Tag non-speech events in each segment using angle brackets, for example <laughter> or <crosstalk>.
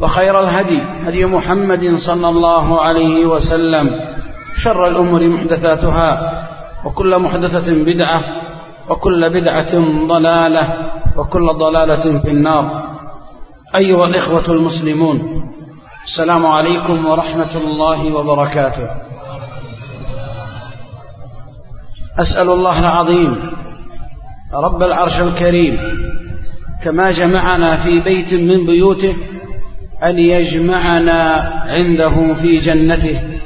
وخير الهدي هدي محمد صلى الله عليه وسلم. شر الأمور محدثاتها وكل محدثة بدعة وكل بدعة ضلالة وكل ضلالة في النار. أيها الإخوة المسلمون السلام عليكم ورحمة الله وبركاته. أسأل الله العظيم رب العرش الكريم كما جمعنا في بيت من بيوته أن يجمعنا عنده في جنته.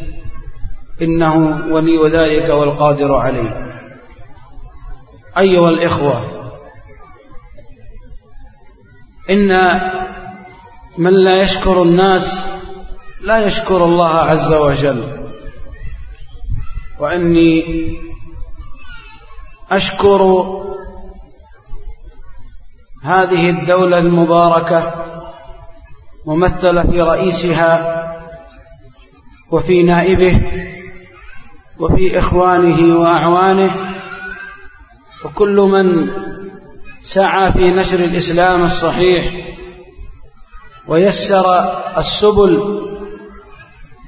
إنه ولي ذلك والقادر عليه. أيها الإخوة إن من لا يشكر الناس لا يشكر الله عز وجل. وإني أشكر هذه الدولة المباركة ممثلة في رئيسها وفي نائبه وفي إخوانه وأعوانه وكل من سعى في نشر الإسلام الصحيح ويسر السبل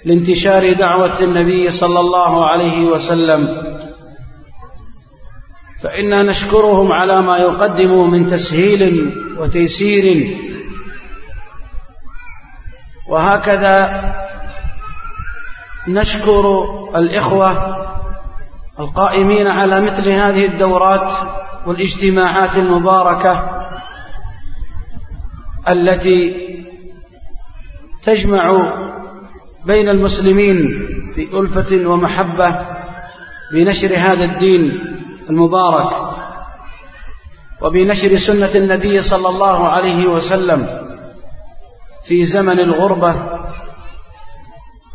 لانتشار دعوة النبي صلى الله عليه وسلم. فإنا نشكرهم على ما يقدموا من تسهيل وتيسير وهكذا نشكر الإخوة القائمين على مثل هذه الدورات والاجتماعات المباركة التي تجمع بين المسلمين في ألفة ومحبة بنشر هذا الدين المبارك وبنشر سنة النبي صلى الله عليه وسلم في زمن الغربة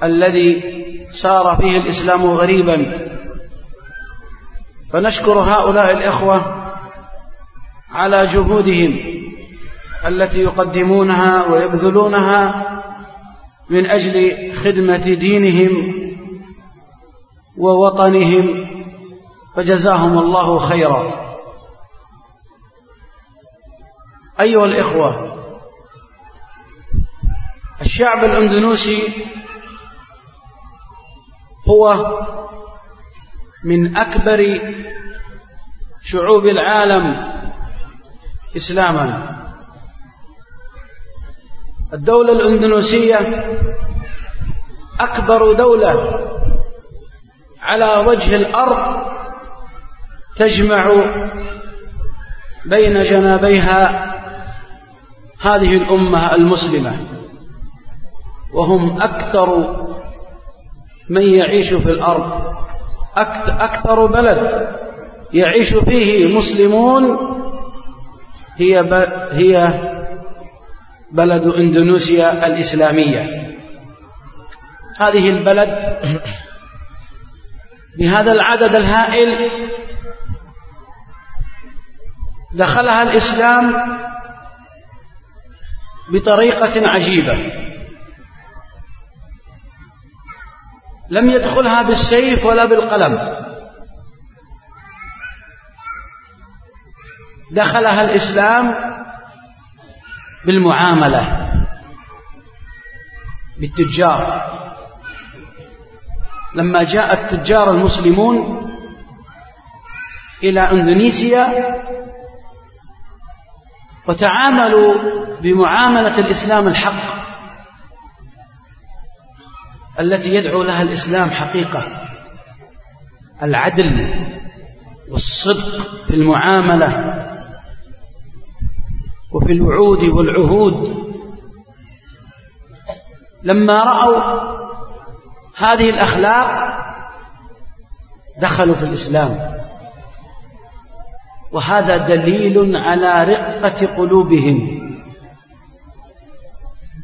الذي صار فيه الإسلام غريبا. فنشكر هؤلاء الإخوة على جهودهم التي يقدمونها ويبذلونها من أجل خدمة دينهم ووطنهم فجزاهم الله خيرا. أيها الإخوة الشعب الأندونوسي هو من أكبر شعوب العالم إسلاما. الدولة الأندونوسية أكبر دولة على وجه الأرض تجمع بين جنابيها هذه الأمة المسلمة. وهم أكثر من يعيش في الأرض. أكثر بلد يعيش فيه مسلمون هي هي بلد إندونيسيا الإسلامية. هذه البلد بهذا العدد الهائل دخلها الإسلام بطريقة عجيبة. لم يدخلها بالسيف ولا بالقلم. دخلها الإسلام بالمعاملة بالتجار. لما جاء التجار المسلمون إلى إندونيسيا وتعاملوا بمعاملة الإسلام الحق التي يدعو لها الإسلام حقيقة. العدل والصدق في المعاملة وفي الوعود والعهود. لما رأوا هذه الأخلاق دخلوا في الإسلام. وهذا دليل على رقة قلوبهم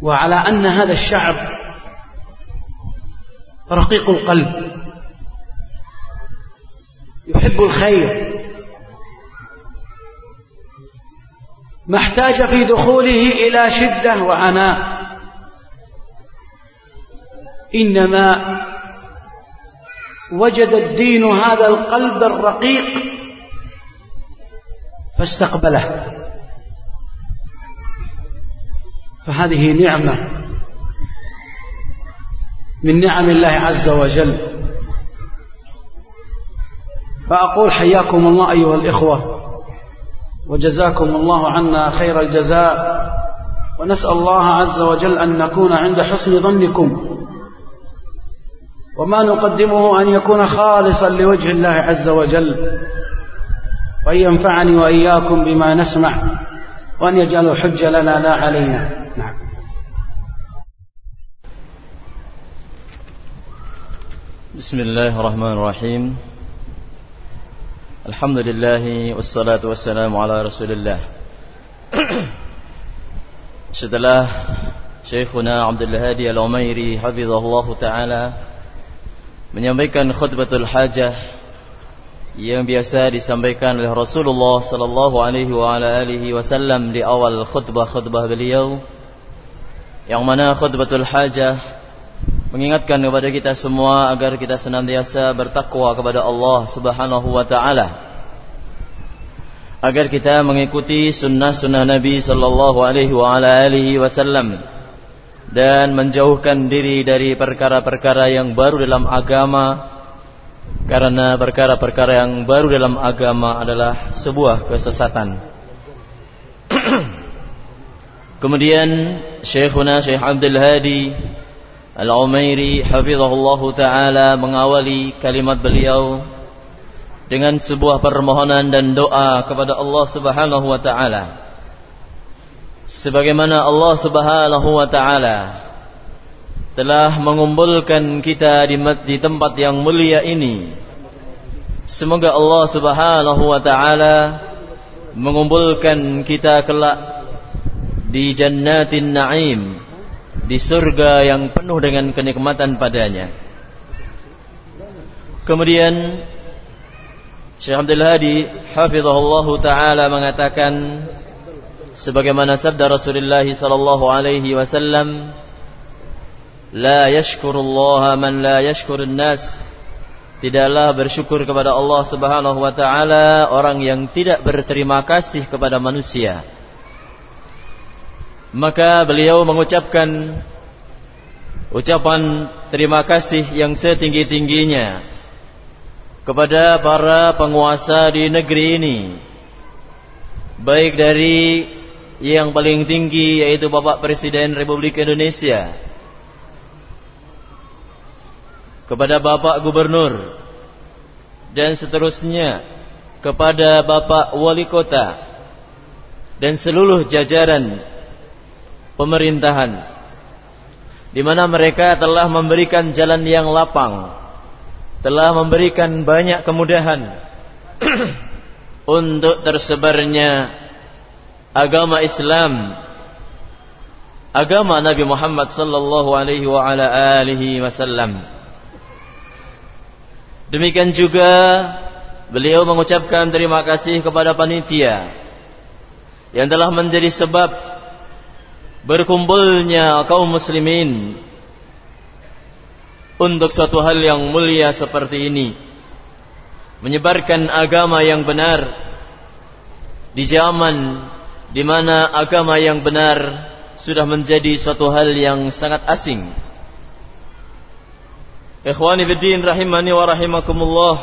وعلى أن هذا الشعب رقيق القلب. يحب الخير. ما احتاج في دخوله إلى شدة وعناء. إنما وجد الدين هذا القلب الرقيق فاستقبله. فهذه نعمة من نعم الله عز وجل. فأقول حياكم الله أيها الإخوة وجزاكم الله عنا خير الجزاء ونسأل الله عز وجل أن نكون عند حسن ظنكم. وما نقدمه أن يكون خالصا لوجه الله عز وجل. وأن ينفعني وإياكم بما نسمع وأن يجعل حج لنا لا علينا. نعم. بسم الله الرحمن الرحيم الحمد لله والصلاة والسلام على رسول الله Setelah Syekhuna Abdul Hadi Al-Umairi Hafizahullah Ta'ala Menyampaikan khutbatul hajah yang biasa disampaikan oleh Rasulullah sallallahu alaihi wa ala alihi wasallam di awal khutbah-khutbah beliau yang mana khutbatul hajah mengingatkan kepada kita semua agar kita senantiasa bertakwa kepada Allah Subhanahu wa taala agar kita mengikuti sunnah-sunnah Nabi sallallahu alaihi wa ala alihi wasallam dan menjauhkan diri dari perkara-perkara yang baru dalam agama karena perkara-perkara yang baru dalam agama adalah sebuah kesesatan. <clears throat> Kemudian Syekhuna Syekh Abdul Hadi Al-Umairi hafizahullah taala mengawali kalimat beliau dengan sebuah permohonan dan doa kepada Allah Subhanahu wa taala. Sebagaimana Allah Subhanahu wa taala telah mengumpulkan kita di, di tempat yang mulia ini. Semoga Allah Subhanahu wa taala mengumpulkan kita kelak di jannatin na'im, di surga yang penuh dengan kenikmatan padanya. Kemudian Syekh Abdul Hadi hafizahullah taala mengatakan sebagaimana sabda Rasulullah sallallahu alaihi wasallam La yashkurullaha man la yashkurun nas Tidaklah bersyukur kepada Allah subhanahu wa ta'ala Orang yang tidak berterima kasih kepada manusia Maka beliau mengucapkan Ucapan terima kasih yang setinggi-tingginya Kepada para penguasa di negeri ini. Baik dari yang paling tinggi yaitu Bapak Presiden Republik Indonesia kepada Bapak Gubernur dan seterusnya kepada Bapak Wali Kota dan seluruh jajaran pemerintahan di mana mereka telah memberikan jalan yang lapang telah memberikan banyak kemudahan <clears throat> untuk tersebarnya agama Islam agama Nabi Muhammad sallallahu alaihi wa ala alihi wasallam. Demikian juga beliau mengucapkan terima kasih kepada panitia yang telah menjadi sebab berkumpulnya kaum muslimin untuk suatu hal yang mulia seperti ini menyebarkan agama yang benar di zaman di mana agama yang benar sudah menjadi suatu hal yang sangat asing Ikhwani fiddin rahimani wa rahimakumullah.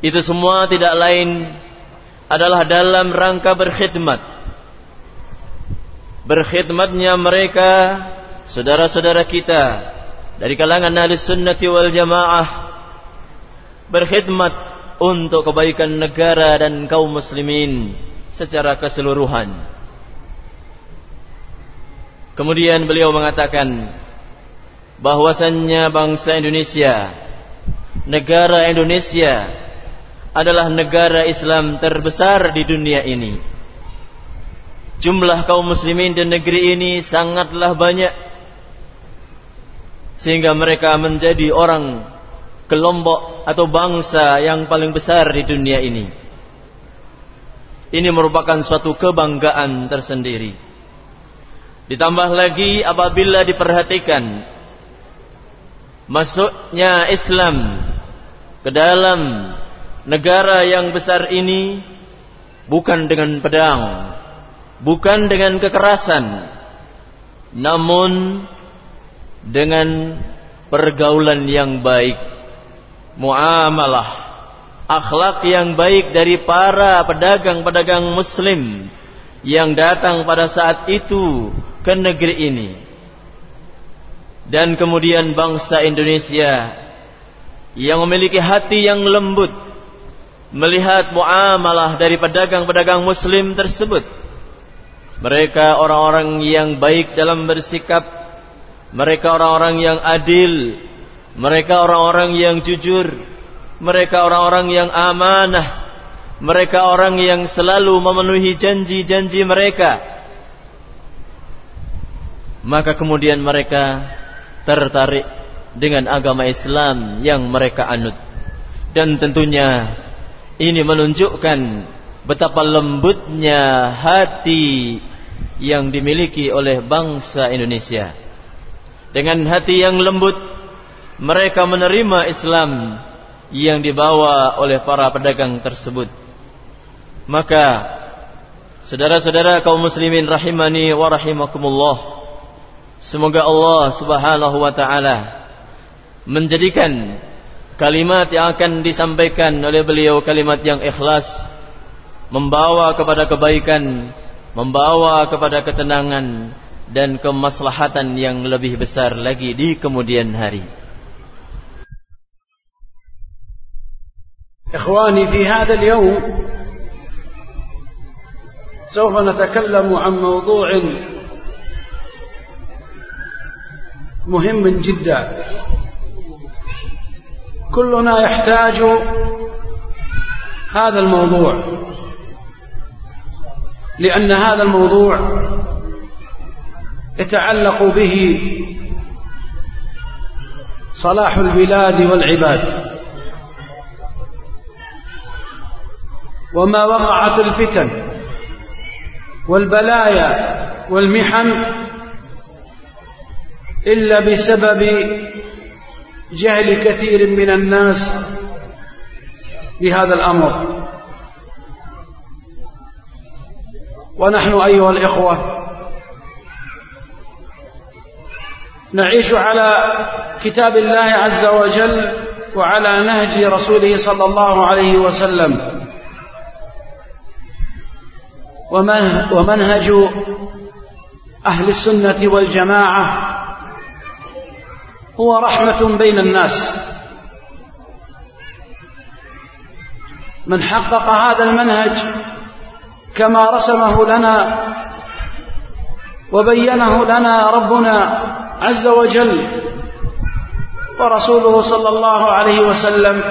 Itu semua tidak lain adalah dalam rangka berkhidmat. Berkhidmatnya mereka saudara-saudara kita dari kalangan ahli sunnati wal jamaah berkhidmat untuk kebaikan negara dan kaum muslimin secara keseluruhan. Kemudian beliau mengatakan bahwasannya bangsa Indonesia, negara Indonesia adalah negara Islam terbesar di dunia ini. Jumlah kaum muslimin di negeri ini sangatlah banyak sehingga mereka menjadi orang kelompok atau bangsa yang paling besar di dunia ini. Ini merupakan suatu kebanggaan tersendiri. Ditambah lagi apabila diperhatikan masuknya Islam ke dalam negara yang besar ini bukan dengan pedang, bukan dengan kekerasan, namun dengan pergaulan yang baik, muamalah, akhlak yang baik dari para pedagang-pedagang muslim yang datang pada saat itu ke negeri ini. Dan kemudian bangsa Indonesia yang memiliki hati yang lembut melihat muamalah dari pedagang-pedagang muslim tersebut. Mereka orang-orang yang baik dalam bersikap, mereka orang-orang yang adil, mereka orang-orang yang jujur, mereka orang-orang yang amanah, mereka orang yang selalu memenuhi janji-janji mereka. Maka kemudian mereka tertarik dengan agama Islam yang mereka anut. Dan tentunya ini menunjukkan betapa lembutnya hati yang dimiliki oleh bangsa Indonesia. Dengan hati yang lembut, mereka menerima Islam yang dibawa oleh para pedagang tersebut. Maka, saudara-saudara kaum muslimin rahimani wa rahimakumullah, semoga Allah Subhanahu wa taala menjadikan kalimat yang akan disampaikan oleh beliau kalimat yang ikhlas membawa kepada kebaikan membawa kepada ketenangan dan kemaslahatan yang lebih besar lagi di kemudian hari إخواني في هذا اليوم سوف نتكلم عن موضوع مهم جدا كلنا يحتاج هذا الموضوع لأن هذا الموضوع يتعلق به صلاح البلاد والعباد. وما وقعت الفتن والبلايا والمحن إلا بسبب جهل كثير من الناس بهذا الأمر. ونحن أيها الإخوة نعيش على كتاب الله عز وجل وعلى نهج رسوله صلى الله عليه وسلم. ومنهج أهل السنة والجماعة هو رحمة بين الناس. من حقق هذا المنهج كما رسمه لنا وبينه لنا ربنا عز وجل ورسوله صلى الله عليه وسلم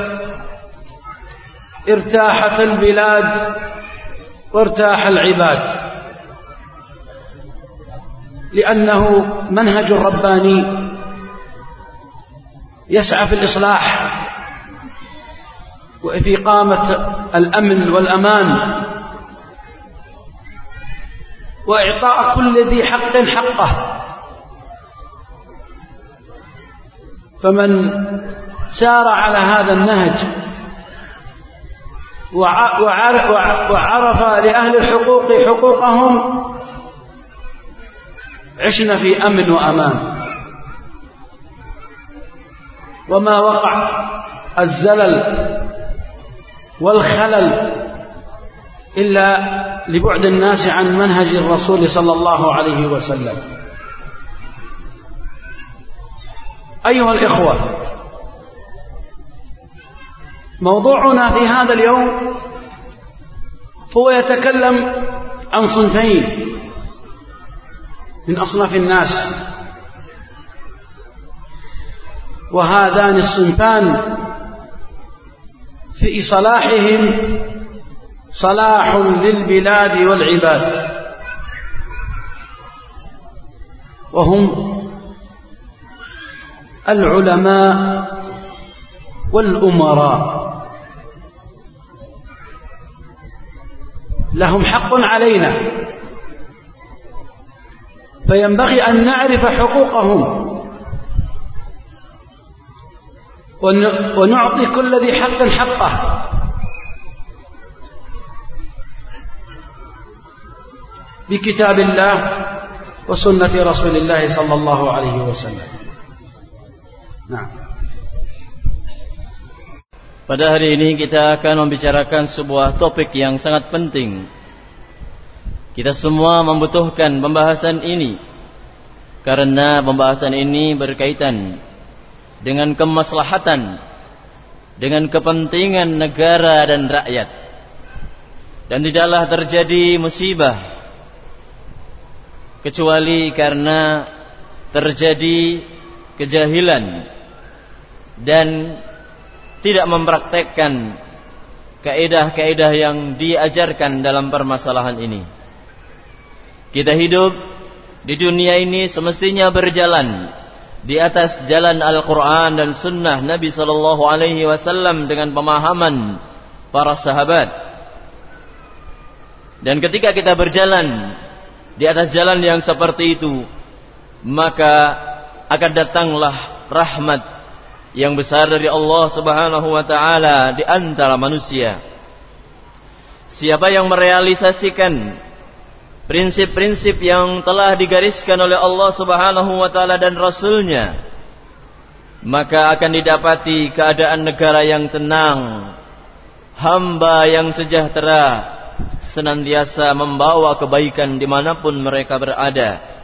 ارتاحت البلاد وارتاح العباد. لأنه منهج رباني يسعى في الإصلاح وفي إقامة الأمن والأمان وإعطاء كل ذي حق حقه. فمن سار على هذا النهج وعرف لأهل الحقوق حقوقهم عشنا في أمن وأمان. وما وقع الزلل والخلل إلا لبعد الناس عن منهج الرسول صلى الله عليه وسلم. أيها الإخوة موضوعنا في هذا اليوم هو يتكلم عن صنفين من أصناف الناس وهذان الصنفان في صلاحهم صلاح للبلاد والعباد. وهم العلماء والأمراء. لهم حق علينا. فينبغي أن نعرف حقوقهم. ونعطي كل ذي حق حقه. بكتاب الله وسنة رسول الله صلى الله عليه وسلم نعم Pada hari ini kita akan membicarakan sebuah topik yang sangat penting. Kita semua membutuhkan pembahasan ini karena pembahasan ini berkaitan dengan kemaslahatan, dengan kepentingan negara dan rakyat. Dan tidaklah terjadi musibah kecuali karena terjadi kejahilan dan tidak mempraktekkan kaidah-kaidah yang diajarkan dalam permasalahan ini. Kita hidup di dunia ini semestinya berjalan di atas jalan Al-Quran dan Sunnah Nabi Sallallahu Alaihi Wasallam dengan pemahaman para sahabat. Dan ketika kita berjalan di atas jalan yang seperti itu, maka akan datanglah rahmat yang besar dari Allah Subhanahu wa taala di antara manusia. Siapa yang merealisasikan prinsip-prinsip yang telah digariskan oleh Allah Subhanahu wa taala dan rasulnya, maka akan didapati keadaan negara yang tenang, hamba yang sejahtera, senantiasa membawa kebaikan di mana pun mereka berada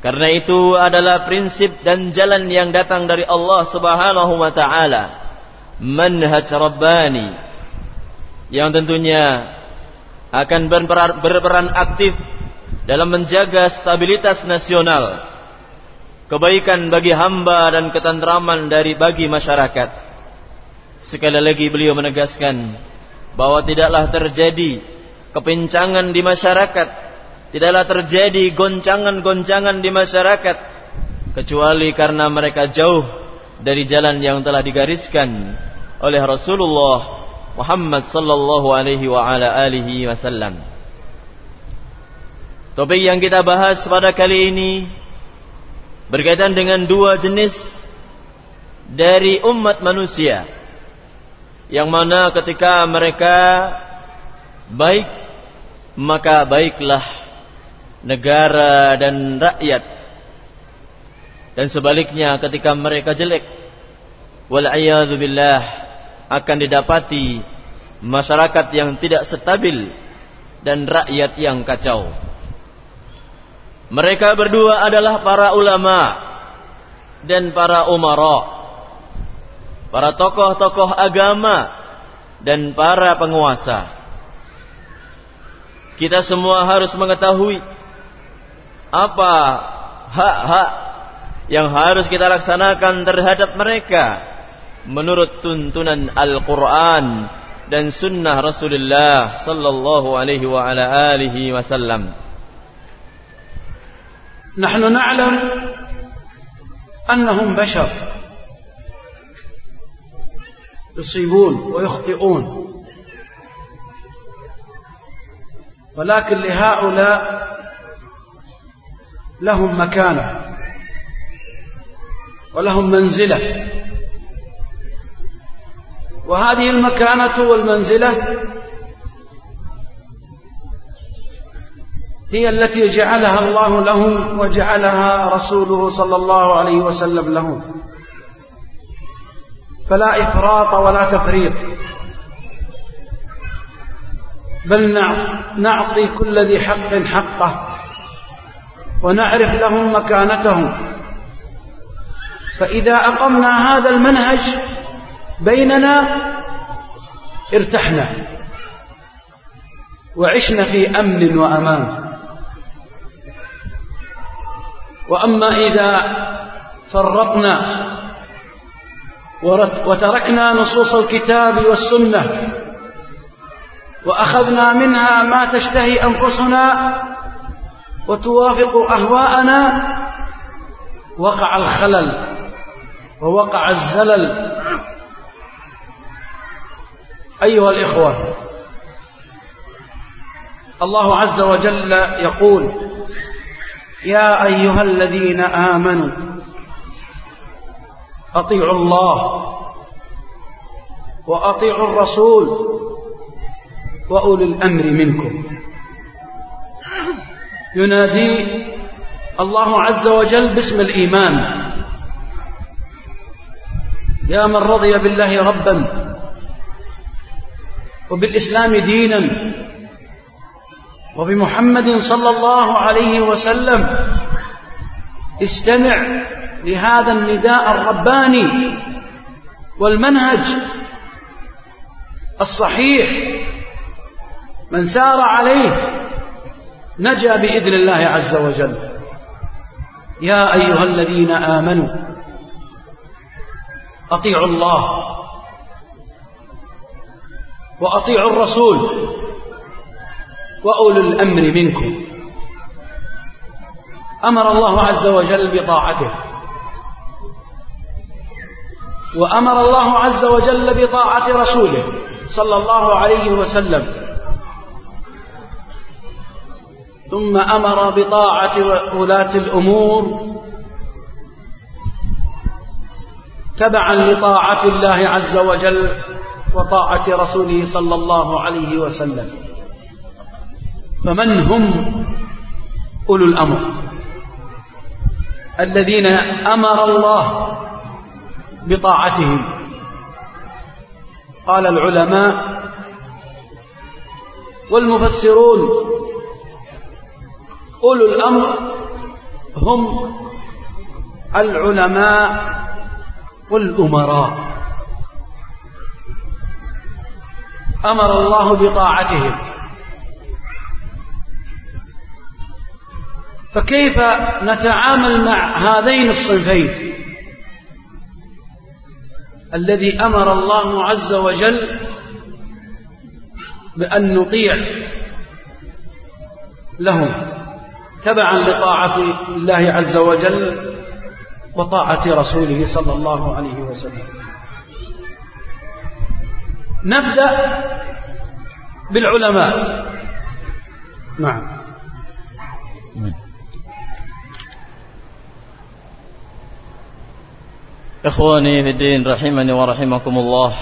karena itu adalah prinsip dan jalan yang datang dari Allah Subhanahu wa taala. Manhaj Rabbani yang tentunya akan berperan, aktif dalam menjaga stabilitas nasional, kebaikan bagi hamba dan ketentraman dari bagi masyarakat. Sekali lagi beliau menegaskan bahwa tidaklah terjadi kepincangan di masyarakat tidaklah terjadi goncangan-goncangan di masyarakat kecuali karena mereka jauh dari jalan yang telah digariskan oleh Rasulullah Muhammad sallallahu alaihi wa ala alihi wasallam. Topik yang kita bahas pada kali ini berkaitan dengan dua jenis dari umat manusia yang mana ketika mereka baik maka baiklah negara dan rakyat. Dan sebaliknya ketika mereka jelek wal billah akan didapati masyarakat yang tidak stabil dan rakyat yang kacau. Mereka berdua adalah para ulama dan para umara para tokoh-tokoh agama dan para penguasa. Kita semua harus mengetahui apa hak-hak yang harus kita laksanakan terhadap mereka menurut tuntunan Al-Qur'an dan sunnah Rasulullah sallallahu alaihi wa ala alihi wasallam. Nahnu na'lam annahum bashar يصيبون ويخطئون. ولكن لهؤلاء لهم مكانة ولهم منزلة. وهذه المكانة والمنزلة هي التي جعلها الله لهم وجعلها رسوله صلى الله عليه وسلم لهم. فلا إفراط ولا تفريط. بل نعطي كل ذي حق حقه ونعرف لهم مكانتهم. فإذا أقمنا هذا المنهج بيننا ارتحنا وعشنا في أمن وأمان. وأما إذا فرقنا وتركنا نصوص الكتاب والسنة. وأخذنا منها ما تشتهي أنفسنا وتوافق أهواءنا. وقع الخلل ووقع الزلل. أيها الإخوة الله عز وجل يقول يا أيها الذين آمنوا أطيعوا الله وأطيعوا الرسول وأولي الأمر منكم. ينادي الله عز وجل باسم الإيمان. يا من رضي بالله ربا وبالإسلام دينا وبمحمد صلى الله عليه وسلم استمع لهذا النداء الرباني والمنهج الصحيح من سار عليه نجا بإذن الله عز وجل. يا أيها الذين آمنوا أطيعوا الله وأطيعوا الرسول وأولو الأمر منكم. أمر الله عز وجل بطاعته. وأمر الله عز وجل بطاعة رسوله صلى الله عليه وسلم. ثم أمر بطاعة ولاة الأمور. تبعا لطاعة الله عز وجل وطاعة رسوله صلى الله عليه وسلم. فمن هم أولو الأمر؟ الذين أمر الله بطاعتهم قال العلماء والمفسرون أولو الأمر هم العلماء والأمراء. أمر الله بطاعتهم. فكيف نتعامل مع هذين الصنفين؟ الذي أمر الله عز وجل بأن نطيع لهم تبعا لطاعة الله عز وجل وطاعة رسوله صلى الله عليه وسلم. نبدأ بالعلماء. نعم. Ikhwani fiddin rahimani wa rahimakumullah.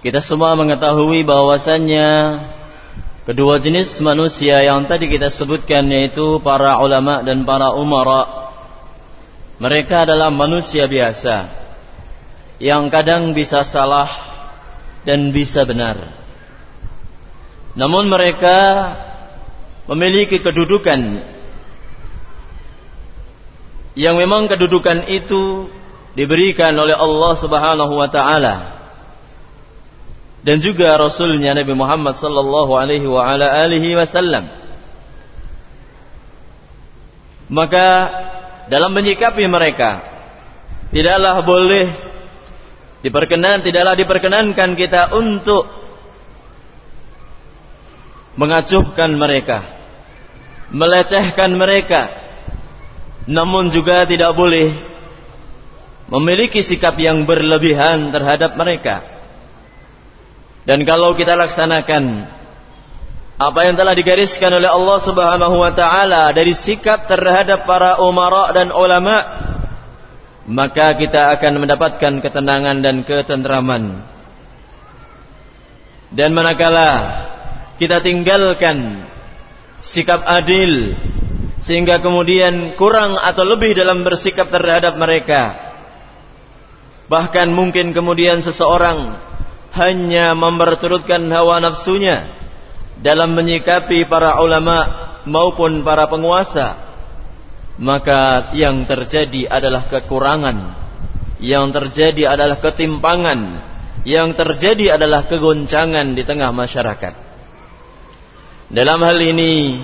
Kita semua mengetahui bahwasannya kedua jenis manusia yang tadi kita sebutkan yaitu para ulama dan para umara. Mereka adalah manusia biasa yang kadang bisa salah dan bisa benar. Namun mereka memiliki kedudukan yang memang kedudukan itu diberikan oleh Allah Subhanahu wa taala. Dan juga rasulnya Nabi Muhammad sallallahu alaihi wa ala alihi wasallam. Maka dalam menyikapi mereka tidaklah boleh diperkenan tidaklah diperkenankan kita untuk mengacuhkan mereka melecehkan mereka. Namun juga tidak boleh memiliki sikap yang berlebihan terhadap mereka. Dan kalau kita laksanakan apa yang telah digariskan oleh Allah Subhanahu wa taala dari sikap terhadap para umara dan ulama, maka kita akan mendapatkan ketenangan dan ketentraman. Dan manakala kita tinggalkan sikap adil sehingga kemudian kurang atau lebih dalam bersikap terhadap mereka, Bahkan mungkin kemudian seseorang hanya memperturutkan hawa nafsunya dalam menyikapi para ulama maupun para penguasa. maka yang terjadi adalah kekurangan, yang terjadi adalah ketimpangan, yang terjadi adalah kegoncangan di tengah masyarakat. Dalam hal ini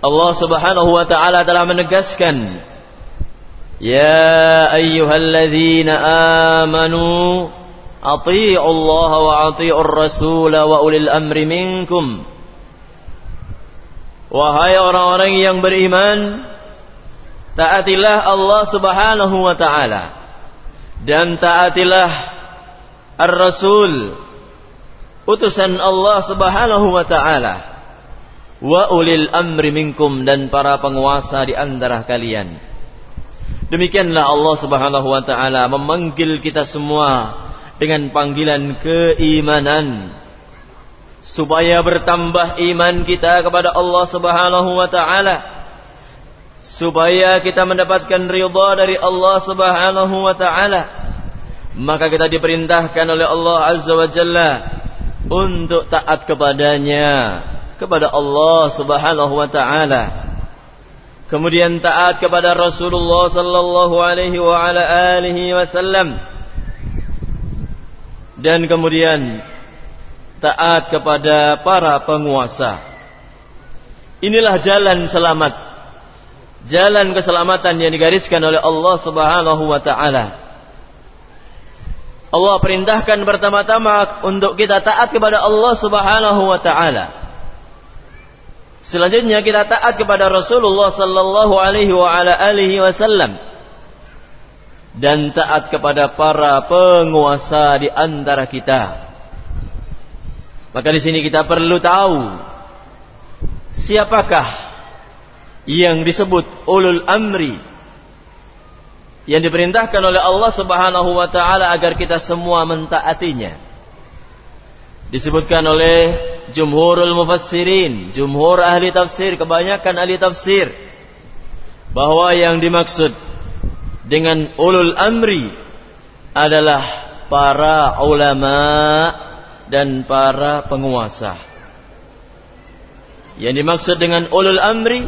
Allah Subhanahu wa taala telah menegaskan Ayyuhalladzina amanu atii'u Allah wa atii'ur rasul wa ulil amri minkum Wahai orang-orang yang beriman taatilah Allah Subhanahu wa taala dan taatilah Ar-Rasul utusan Allah Subhanahu wa taala wa ulil amri minkum dan para penguasa di antara kalian. Demikianlah Allah Subhanahu wa taala memanggil kita semua dengan panggilan keimanan. Supaya bertambah iman kita kepada Allah Subhanahu wa taala. Supaya kita mendapatkan ridha dari Allah Subhanahu wa taala. Maka kita diperintahkan oleh Allah Azza wa Jalla untuk taat kepadanya kepada Allah Subhanahu wa taala. Kemudian taat kepada Rasulullah sallallahu alaihi wa ala alihi wasallam. Dan kemudian taat kepada para penguasa. Inilah jalan selamat. Jalan keselamatan yang digariskan oleh Allah Subhanahu wa taala. Allah perintahkan pertama-tama untuk kita taat kepada Allah Subhanahu wa taala. Selanjutnya kita taat kepada Rasulullah sallallahu alaihi wa ala alihi wasallam dan taat kepada para penguasa di antara kita. Maka di sini kita perlu tahu siapakah yang disebut ulul amri yang diperintahkan oleh Allah Subhanahu wa taala agar kita semua mentaatinya. Disebutkan oleh jumhurul mufassirin, jumhur ahli tafsir, kebanyakan ahli tafsir bahwa yang dimaksud dengan ulul amri adalah para ulama dan para penguasa. Yang dimaksud dengan ulul amri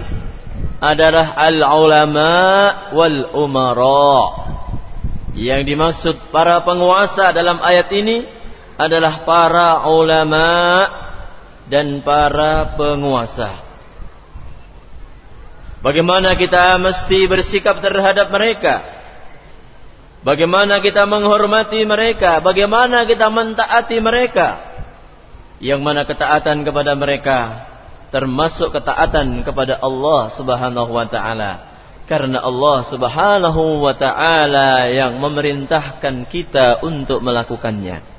adalah al-ulama wal umara. Yang dimaksud para penguasa dalam ayat ini adalah para ulama dan para penguasa. Bagaimana kita mesti bersikap terhadap mereka? Bagaimana kita menghormati mereka? Bagaimana kita mentaati mereka? Yang mana ketaatan kepada mereka termasuk ketaatan kepada Allah Subhanahu wa taala. Karena Allah Subhanahu wa taala yang memerintahkan kita untuk melakukannya.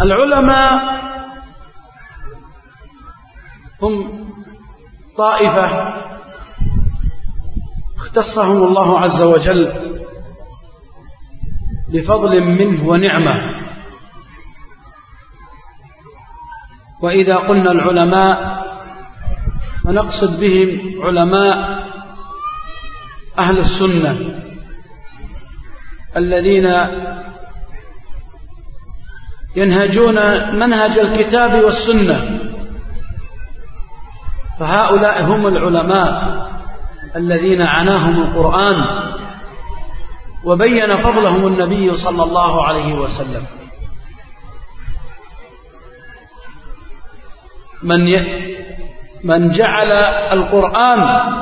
العلماء هم طائفة اختصهم الله عز وجل بفضل منه ونعمة. وإذا قلنا العلماء فنقصد بهم علماء أهل السنة الذين ينهجون منهج الكتاب والسنة. فهؤلاء هم العلماء الذين عناهم القرآن وبين فضلهم النبي صلى الله عليه وسلم. من ي... من جعل القرآن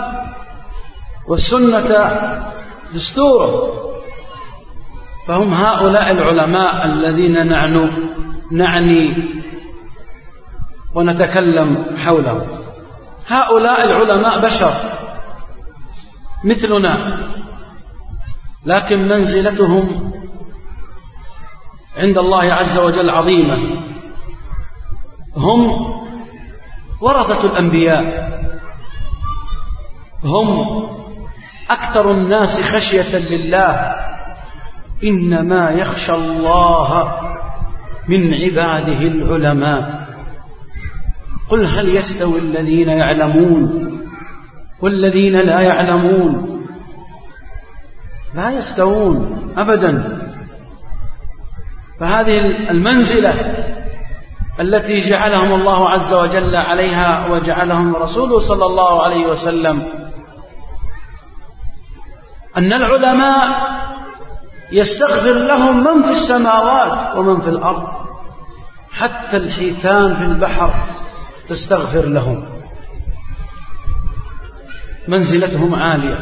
والسنة دستوره. فهم هؤلاء العلماء الذين نعنو نعني ونتكلم حولهم. هؤلاء العلماء بشر مثلنا لكن منزلتهم عند الله عز وجل عظيمة. هم ورثة الأنبياء. هم أكثر الناس خشية لله. إنما يخشى الله من عباده العلماء. قل هل يستوي الذين يعلمون والذين لا يعلمون؟ لا يستوون أبدا. فهذه المنزلة التي جعلهم الله عز وجل عليها وجعلهم رسوله صلى الله عليه وسلم. أن العلماء يستغفر لهم من في السماوات ومن في الأرض. حتى الحيتان في البحر تستغفر لهم. منزلتهم عالية.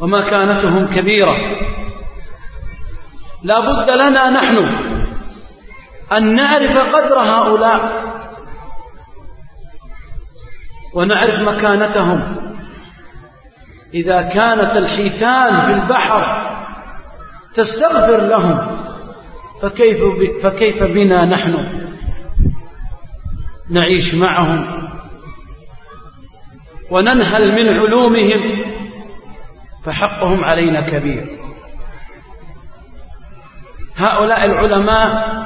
ومكانتهم كبيرة. لا بد لنا نحن أن نعرف قدر هؤلاء. ونعرف مكانتهم. إذا كانت الحيتان في البحر تستغفر لهم. فكيف, فكيف بنا نحن؟ نعيش معهم. وننهل من علومهم. فحقهم علينا كبير. هؤلاء العلماء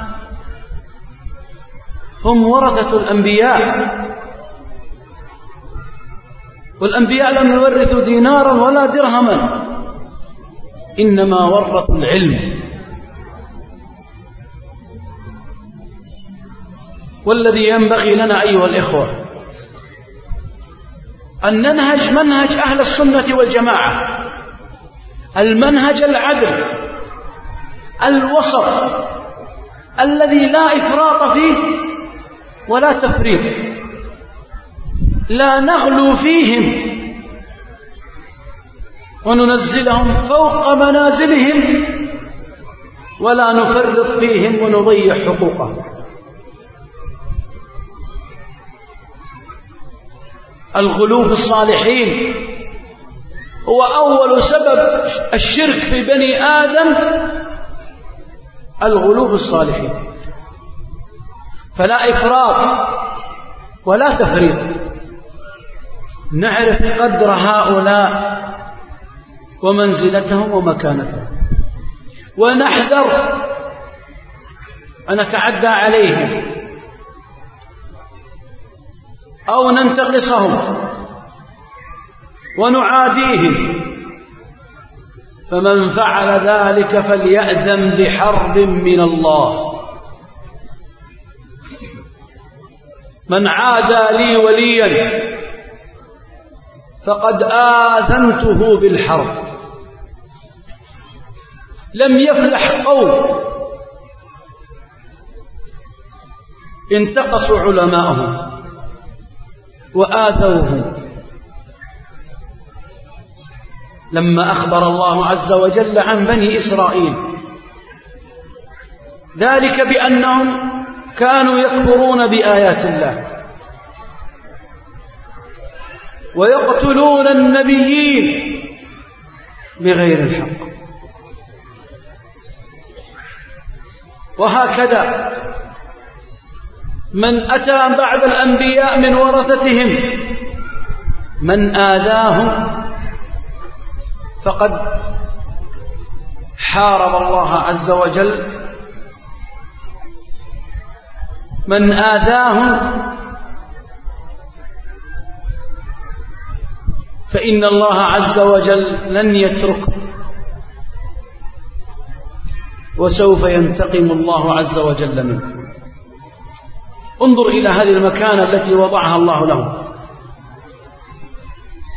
هم ورثة الأنبياء. والأنبياء لم يورثوا دينارا ولا درهما. إنما ورثوا العلم. والذي ينبغي لنا أيها الإخوة أن ننهج منهج أهل السنة والجماعة. المنهج العدل الوسط الذي لا إفراط فيه ولا تفريط. لا نغلو فيهم وننزلهم فوق منازلهم ولا نفرط فيهم ونضيع حقوقهم. الغلو في الصالحين هو أول سبب الشرك في بني آدم الغلو في الصالحين. فلا إفراط ولا تفريط. نعرف قدر هؤلاء ومنزلتهم ومكانتهم. ونحذر أن نتعدى عليهم أو ننتقصهم ونعاديهم. فمن فعل ذلك فليأذن بحرب من الله. من عادى لي وليا فقد آذنته بالحرب. لم يفلح قوم. انتقصوا علماءهم وآذوهم. لما أخبر الله عز وجل عن بني إسرائيل ذلك بأنهم كانوا يكفرون بآيات الله ويقتلون النبيين بغير الحق. وهكذا. من أتى بعد الأنبياء من ورثتهم من آذاهم فقد حارب الله عز وجل. من آذاهم فإن الله عز وجل لن يتركه وسوف ينتقم الله عز وجل منه. انظر إلى هذه المكانة التي وضعها الله له.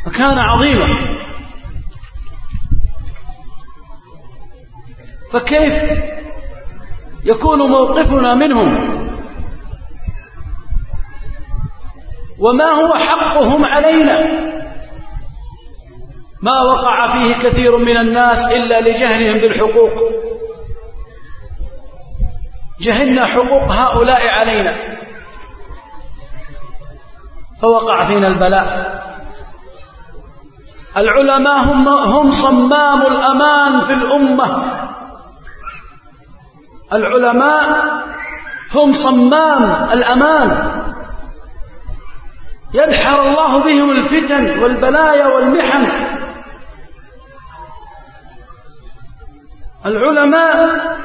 مكانة عظيمة. فكيف يكون موقفنا منهم؟ وما هو حقهم علينا؟ ما وقع فيه كثير من الناس إلا لجهلهم بالحقوق. جهلنا حقوق هؤلاء علينا. فوقع فينا البلاء. العلماء هم, هم صمام الأمان في الأمة. العلماء هم صمام الأمان. يدحر الله بهم الفتن والبلايا والمحن. العلماء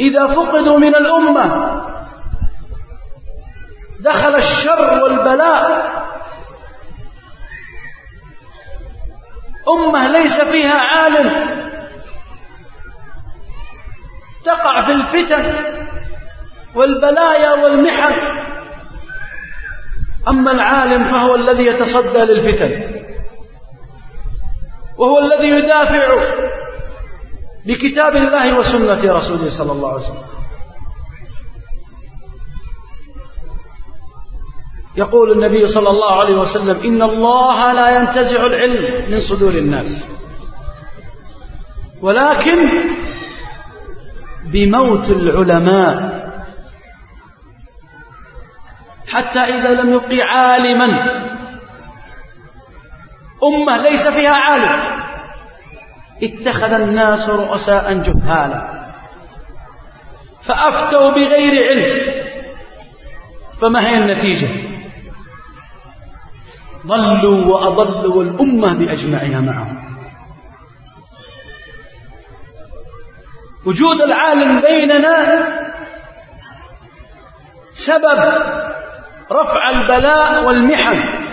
إذا فقدوا من الأمة دخل الشر والبلاء. أمة ليس فيها عالم. تقع في الفتن والبلايا والمحن. أما العالم فهو الذي يتصدى للفتن وهو الذي يدافع بكتاب الله وسنة رسوله صلى الله عليه وسلم. يقول النبي صلى الله عليه وسلم إن الله لا ينتزع العلم من صدور الناس. ولكن بموت العلماء حتى إذا لم يبقي عالما. أمة ليس فيها عالم. اتخذ الناس رؤساء جهالا. فأفتوا بغير علم. فما هي النتيجة؟ ضلوا وأضلوا الأمة بأجمعها معهم. وجود العالم بيننا سبب رفع البلاء والمحن.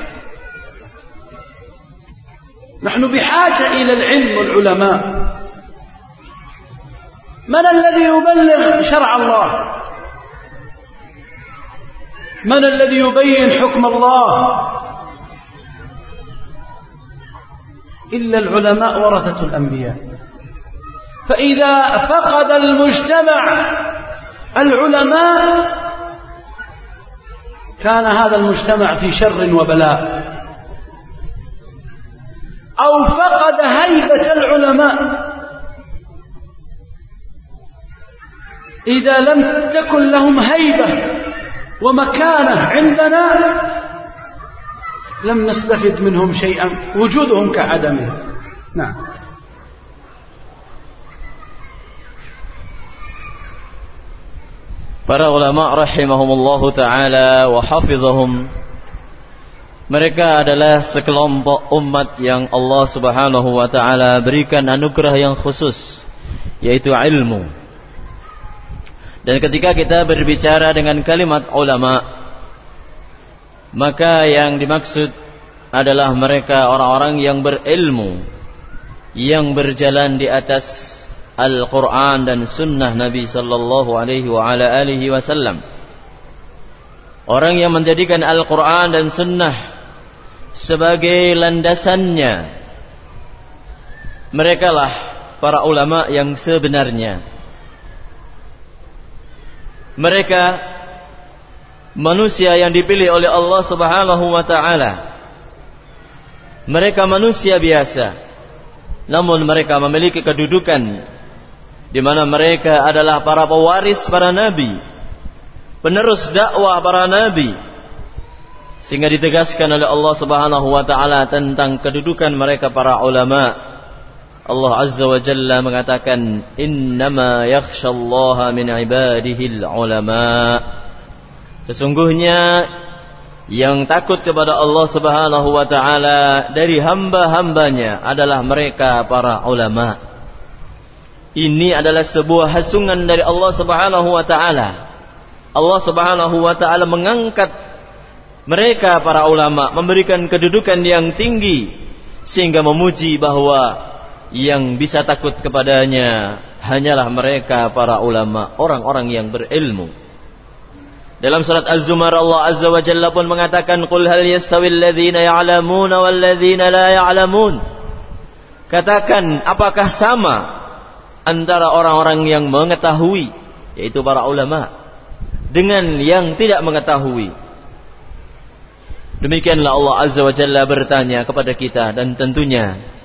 نحن بحاجة إلى العلم والعلماء. من الذي يبلغ شرع الله؟ من الذي يبين حكم الله؟ إلا العلماء ورثة الأنبياء. فإذا فقد المجتمع العلماء كان هذا المجتمع في شر وبلاء. أو فقد هيبة العلماء. إذا لم تكن لهم هيبة ومكانة عندنا لم نستفد منهم شيئا وجودهم كعدمه نعم. Para ulama rahimahumullahu taala wa hafizahum. Mereka adalah sekelompok umat yang Allah Subhanahu wa taala berikan anugerah yang khusus yaitu ilmu. Dan ketika kita berbicara dengan kalimat ulama maka yang dimaksud adalah mereka orang-orang yang berilmu yang berjalan di atas Al-Quran dan Sunnah Nabi Sallallahu Alaihi wa ala alihi Wasallam. Orang yang menjadikan Al-Quran dan Sunnah sebagai landasannya. Mereka lah para ulama yang sebenarnya. Mereka manusia yang dipilih oleh Allah Subhanahu wa taala. Mereka manusia biasa. Namun mereka memiliki kedudukan di mana mereka adalah para pewaris para nabi. Penerus dakwah para nabi sehingga ditegaskan oleh Allah Subhanahu wa taala tentang kedudukan mereka para ulama. Allah Azza wa Jalla mengatakan, "Innama yakhshallaha min ibadihi ulama." Sesungguhnya yang takut kepada Allah Subhanahu wa taala dari hamba-hambanya adalah mereka para ulama. Ini adalah sebuah hasungan dari Allah Subhanahu wa taala. Allah Subhanahu wa taala mengangkat mereka para ulama memberikan kedudukan yang tinggi sehingga memuji bahwa yang bisa takut kepadanya hanyalah mereka para ulama, orang-orang yang berilmu. Dalam surat Az-Zumar Allah Azza wa Jalla pun mengatakan qul hal yastawil ladzina ya'lamun wal ladzina la ya'lamun. Katakan apakah sama antara orang-orang yang mengetahui yaitu para ulama dengan yang tidak mengetahui Demikianlah Allah Azza wa Jalla bertanya kepada kita dan tentunya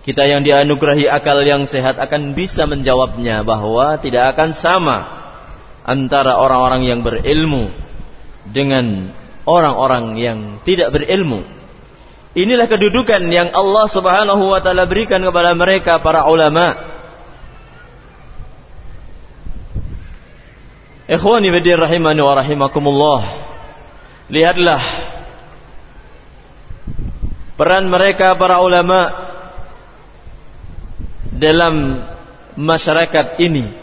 kita yang dianugerahi akal yang sehat akan bisa menjawabnya bahwa tidak akan sama antara orang-orang yang berilmu dengan orang-orang yang tidak berilmu. Inilah kedudukan yang Allah Subhanahu wa taala berikan kepada mereka para ulama. Ikhwani bidin rahimani wa rahimakumullah. Lihatlah peran mereka para ulama dalam masyarakat ini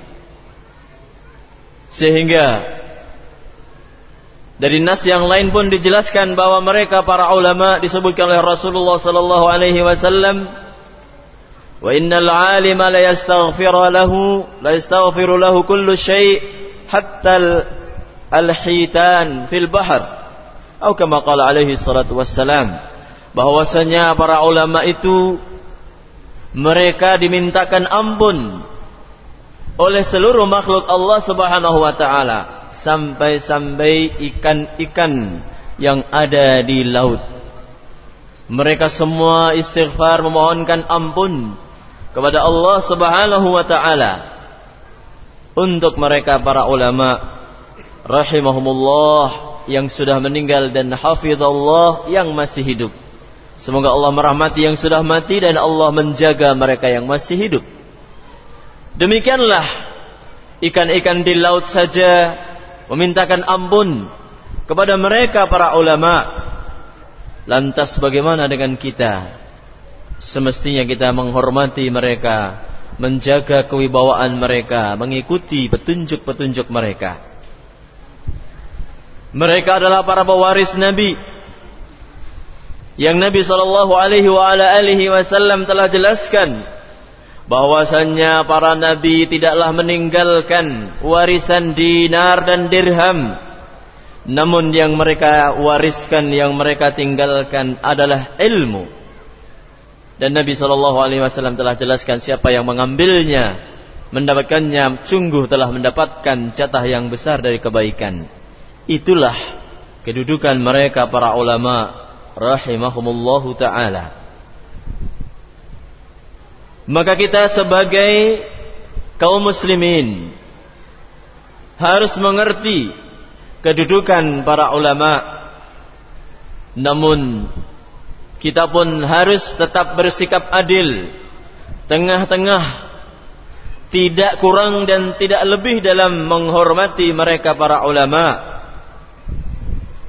sehingga dari nas yang lain pun dijelaskan bahwa mereka para ulama disebutkan oleh Rasulullah sallallahu alaihi wasallam Wa innal 'alima la yastaghfiru lahu la yastaghfiru lahu kullu syai' hatta al-hitan fil bahr. Atau kama qala alaihi salatu wassalam bahwasanya para ulama itu mereka dimintakan ampun oleh seluruh makhluk Allah Subhanahu wa taala sampai-sampai ikan-ikan yang ada di laut. Mereka semua istighfar memohonkan ampun kepada Allah Subhanahu wa taala. Untuk mereka para ulama rahimahumullah yang sudah meninggal dan hafizallah yang masih hidup. Semoga Allah merahmati yang sudah mati dan Allah menjaga mereka yang masih hidup. Demikianlah ikan-ikan di laut saja memintakan ampun kepada mereka para ulama. Lantas bagaimana dengan kita? Semestinya kita menghormati mereka, menjaga kewibawaan mereka, mengikuti petunjuk-petunjuk mereka. Mereka adalah para pewaris Nabi. Yang Nabi Shallallahu Alaihi Wasallam telah jelaskan bahwasannya para nabi tidaklah meninggalkan warisan dinar dan dirham. Namun yang mereka wariskan yang mereka tinggalkan adalah ilmu. Dan Nabi Shallallahu Alaihi Wasallam telah jelaskan siapa yang mengambilnya mendapatkannya sungguh telah mendapatkan jatah yang besar dari kebaikan itulah kedudukan mereka para ulama rahimahumullahu taala maka kita sebagai kaum muslimin harus mengerti kedudukan para ulama. Namun kita pun harus tetap bersikap adil, tengah-tengah, tidak kurang dan tidak lebih dalam menghormati mereka para ulama.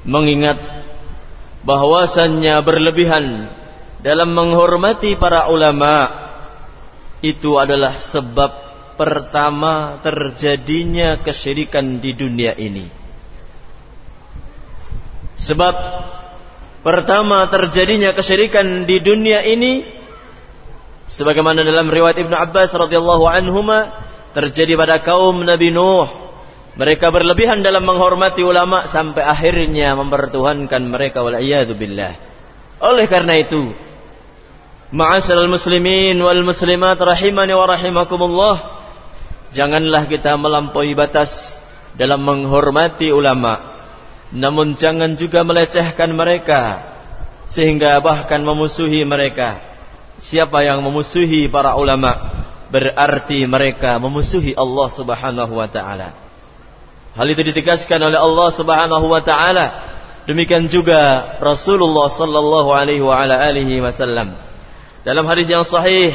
Mengingat bahwasannya berlebihan dalam menghormati para ulama itu adalah sebab pertama terjadinya kesyirikan di dunia ini. Sebab pertama terjadinya kesyirikan di dunia ini sebagaimana dalam riwayat Ibnu Abbas radhiyallahu anhuma terjadi pada kaum Nabi Nuh. Mereka berlebihan dalam menghormati ulama sampai akhirnya mempertuhankan mereka wal billah. Oleh karena itu, Ma'asyiral muslimin wal muslimat rahimani wa rahimakumullah. Janganlah kita melampaui batas dalam menghormati ulama. Namun jangan juga melecehkan mereka sehingga bahkan memusuhi mereka. Siapa yang memusuhi para ulama berarti mereka memusuhi Allah Subhanahu wa taala. Hal itu ditegaskan oleh Allah Subhanahu wa taala. Demikian juga Rasulullah sallallahu alaihi wa ala alihi wasallam. Dalam hadis yang sahih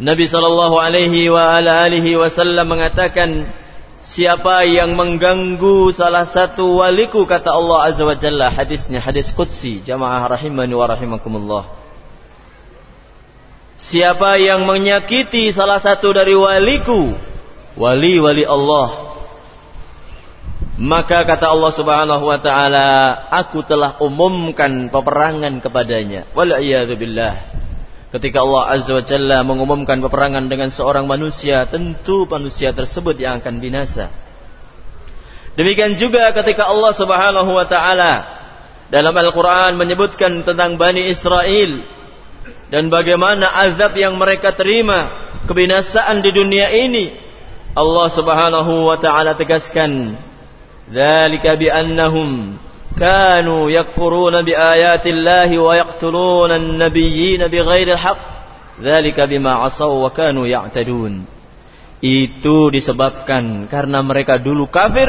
Nabi sallallahu alaihi wa ala alihi wasallam mengatakan siapa yang mengganggu salah satu waliku kata Allah azza wa jalla hadisnya hadis qudsi jamaah rahimani wa rahimakumullah Siapa yang menyakiti salah satu dari waliku wali-wali Allah maka kata Allah Subhanahu wa taala aku telah umumkan peperangan kepadanya wal billah Ketika Allah Azza wa Jalla mengumumkan peperangan dengan seorang manusia, tentu manusia tersebut yang akan binasa. Demikian juga ketika Allah Subhanahu wa taala dalam Al-Qur'an menyebutkan tentang Bani Israel dan bagaimana azab yang mereka terima, kebinasaan di dunia ini. Allah Subhanahu wa taala tegaskan, Dzalika بأنهم كانوا kanu بآيات الله ويقتلون Allah بغير الحق ذلك بما bighairi al-haq. Itu disebabkan karena mereka dulu kafir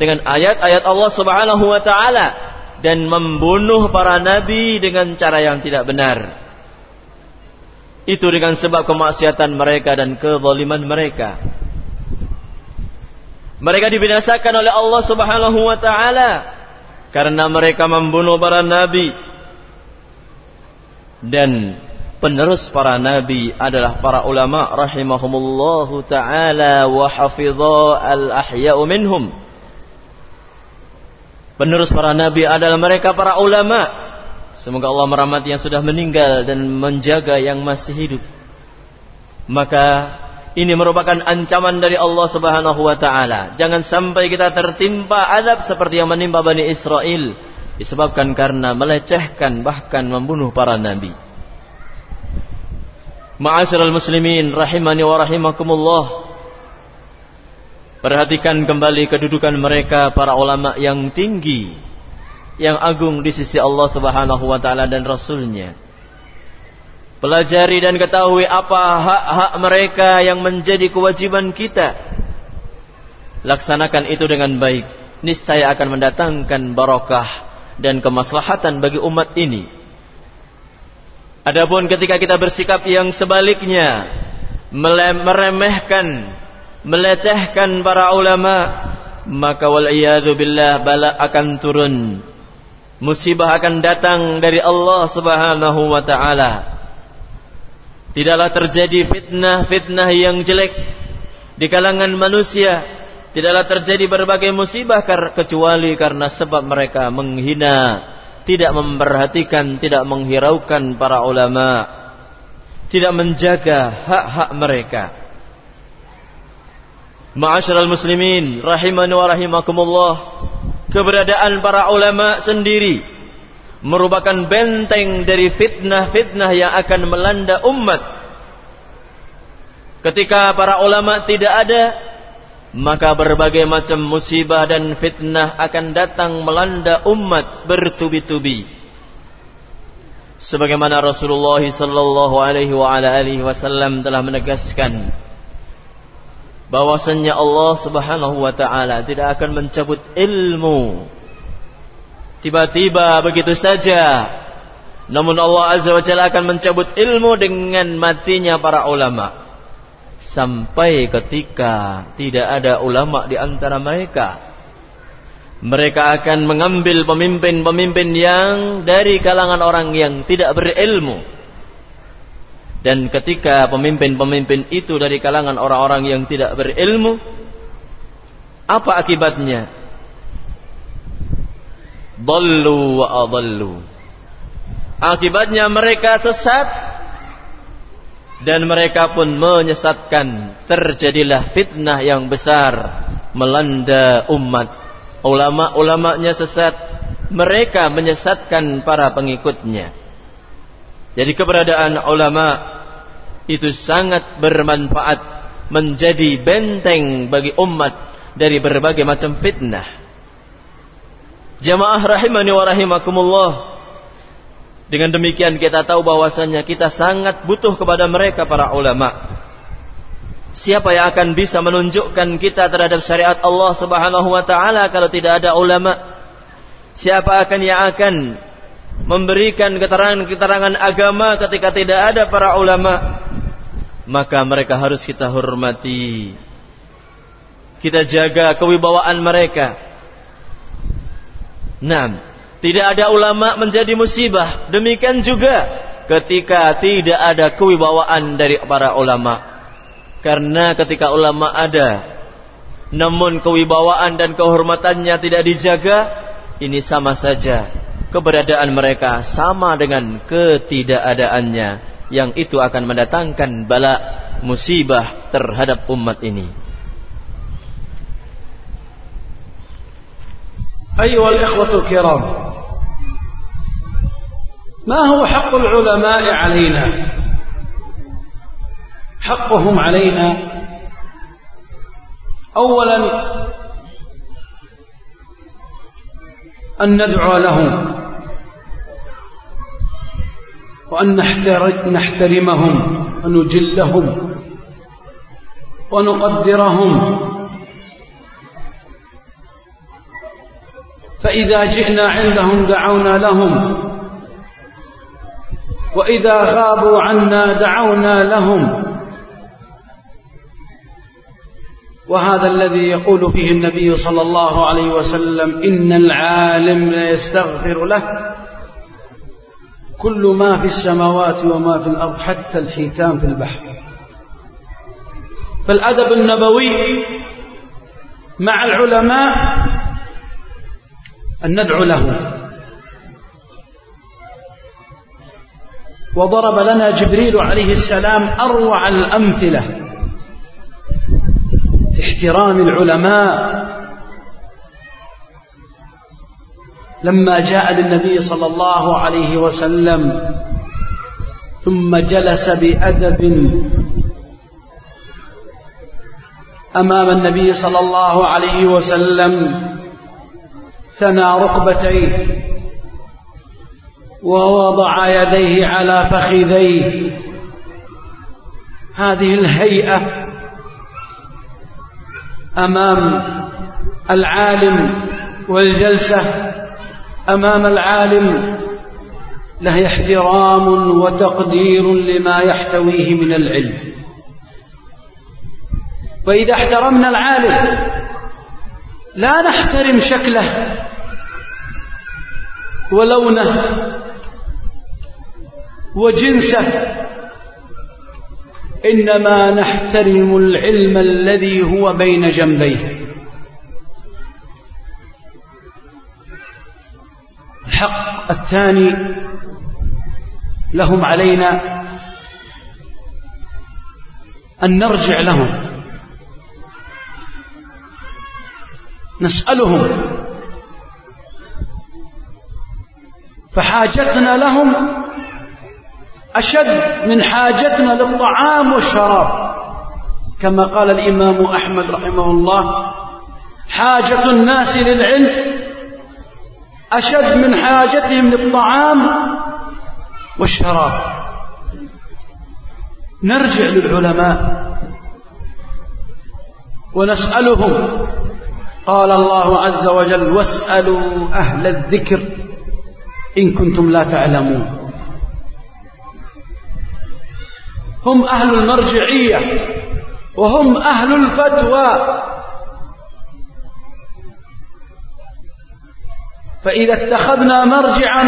dengan ayat-ayat Allah Subhanahu wa taala dan membunuh para nabi dengan cara yang tidak benar. Itu dengan sebab kemaksiatan mereka dan kezaliman mereka. Mereka dibinasakan oleh Allah Subhanahu wa taala karena mereka membunuh para nabi. Dan penerus para nabi adalah para ulama rahimahumullahu taala wa hafidha al ahya'u minhum. Penerus para nabi adalah mereka para ulama. Semoga Allah merahmati yang sudah meninggal dan menjaga yang masih hidup. Maka ini merupakan ancaman dari Allah Subhanahu wa taala. Jangan sampai kita tertimpa adab seperti yang menimpa Bani Israel disebabkan karena melecehkan bahkan membunuh para nabi. Ma'asyiral muslimin rahimani wa rahimakumullah. Perhatikan kembali kedudukan mereka para ulama yang tinggi, yang agung di sisi Allah Subhanahu wa taala dan rasulnya. Pelajari dan ketahui apa hak-hak mereka yang menjadi kewajiban kita. Laksanakan itu dengan baik. Niscaya akan mendatangkan barakah dan kemaslahatan bagi umat ini. Adapun ketika kita bersikap yang sebaliknya, meremehkan, melecehkan para ulama, maka wal billah bala akan turun. Musibah akan datang dari Allah Subhanahu wa taala Tidaklah terjadi fitnah-fitnah yang jelek di kalangan manusia. Tidaklah terjadi berbagai musibah kecuali karena sebab mereka menghina, tidak memperhatikan, tidak menghiraukan para ulama, tidak menjaga hak-hak mereka. Ma'asyiral muslimin rahimani wa rahimakumullah, keberadaan para ulama sendiri merupakan benteng dari fitnah-fitnah yang akan melanda umat. Ketika para ulama tidak ada, maka berbagai macam musibah dan fitnah akan datang melanda umat bertubi-tubi. Sebagaimana Rasulullah sallallahu alaihi wasallam telah menegaskan bahwasanya Allah Subhanahu wa taala tidak akan mencabut ilmu Tiba-tiba begitu saja. Namun Allah Azza wa Jalla akan mencabut ilmu dengan matinya para ulama. Sampai ketika tidak ada ulama di antara mereka. Mereka akan mengambil pemimpin-pemimpin yang dari kalangan orang yang tidak berilmu. Dan ketika pemimpin-pemimpin itu dari kalangan orang-orang yang tidak berilmu, apa akibatnya? Dallu wa adallu. Akibatnya mereka sesat dan mereka pun menyesatkan. Terjadilah fitnah yang besar melanda umat. Ulama-ulamanya sesat, mereka menyesatkan para pengikutnya. Jadi keberadaan ulama itu sangat bermanfaat menjadi benteng bagi umat dari berbagai macam fitnah. Jamaah rahimani wa rahimakumullah. Dengan demikian kita tahu bahwasanya kita sangat butuh kepada mereka para ulama. Siapa yang akan bisa menunjukkan kita terhadap syariat Allah Subhanahu wa taala kalau tidak ada ulama? Siapa akan yang akan memberikan keterangan-keterangan agama ketika tidak ada para ulama? Maka mereka harus kita hormati. Kita jaga kewibawaan mereka Nah, tidak ada ulama menjadi musibah. Demikian juga ketika tidak ada kewibawaan dari para ulama. Karena ketika ulama ada, namun kewibawaan dan kehormatannya tidak dijaga, ini sama saja keberadaan mereka sama dengan ketidakadaannya yang itu akan mendatangkan bala musibah terhadap umat ini. أيها الإخوة الكرام ما هو حق العلماء علينا؟ حقهم علينا أولا أن ندعو لهم وأن نحترمهم ونجلهم ونقدرهم فإذا جئنا عندهم دعونا لهم. وإذا غابوا عنا دعونا لهم. وهذا الذي يقول فيه النبي صلى الله عليه وسلم إن العالم لا يستغفر له. كل ما في السماوات وما في الأرض حتى الحيتان في البحر. فالأدب النبوي مع العلماء أن ندعو له. وضرب لنا جبريل عليه السلام أروع الأمثلة في احترام العلماء. لما جاء للنبي صلى الله عليه وسلم ثم جلس بأدب أمام النبي صلى الله عليه وسلم ثنى ركبتيه ووضع يديه على فخذيه. هذه الهيئة أمام العالم والجلسة أمام العالم له احترام وتقدير لما يحتويه من العلم. وإذا احترمنا العالم لا نحترم شكله ولونه وجنسه إنما نحترم العلم الذي هو بين جنبيه. الحق الثاني لهم علينا أن نرجع لهم. نسألهم. فحاجتنا لهم أشد من حاجتنا للطعام والشراب. كما قال الإمام أحمد رحمه الله حاجة الناس للعلم أشد من حاجتهم للطعام والشراب. نرجع للعلماء ونسألهم قال الله عز وجل واسألوا أهل الذكر إن كنتم لا تعلمون. هم أهل المرجعية وهم أهل الفتوى. فإذا اتخذنا مرجعا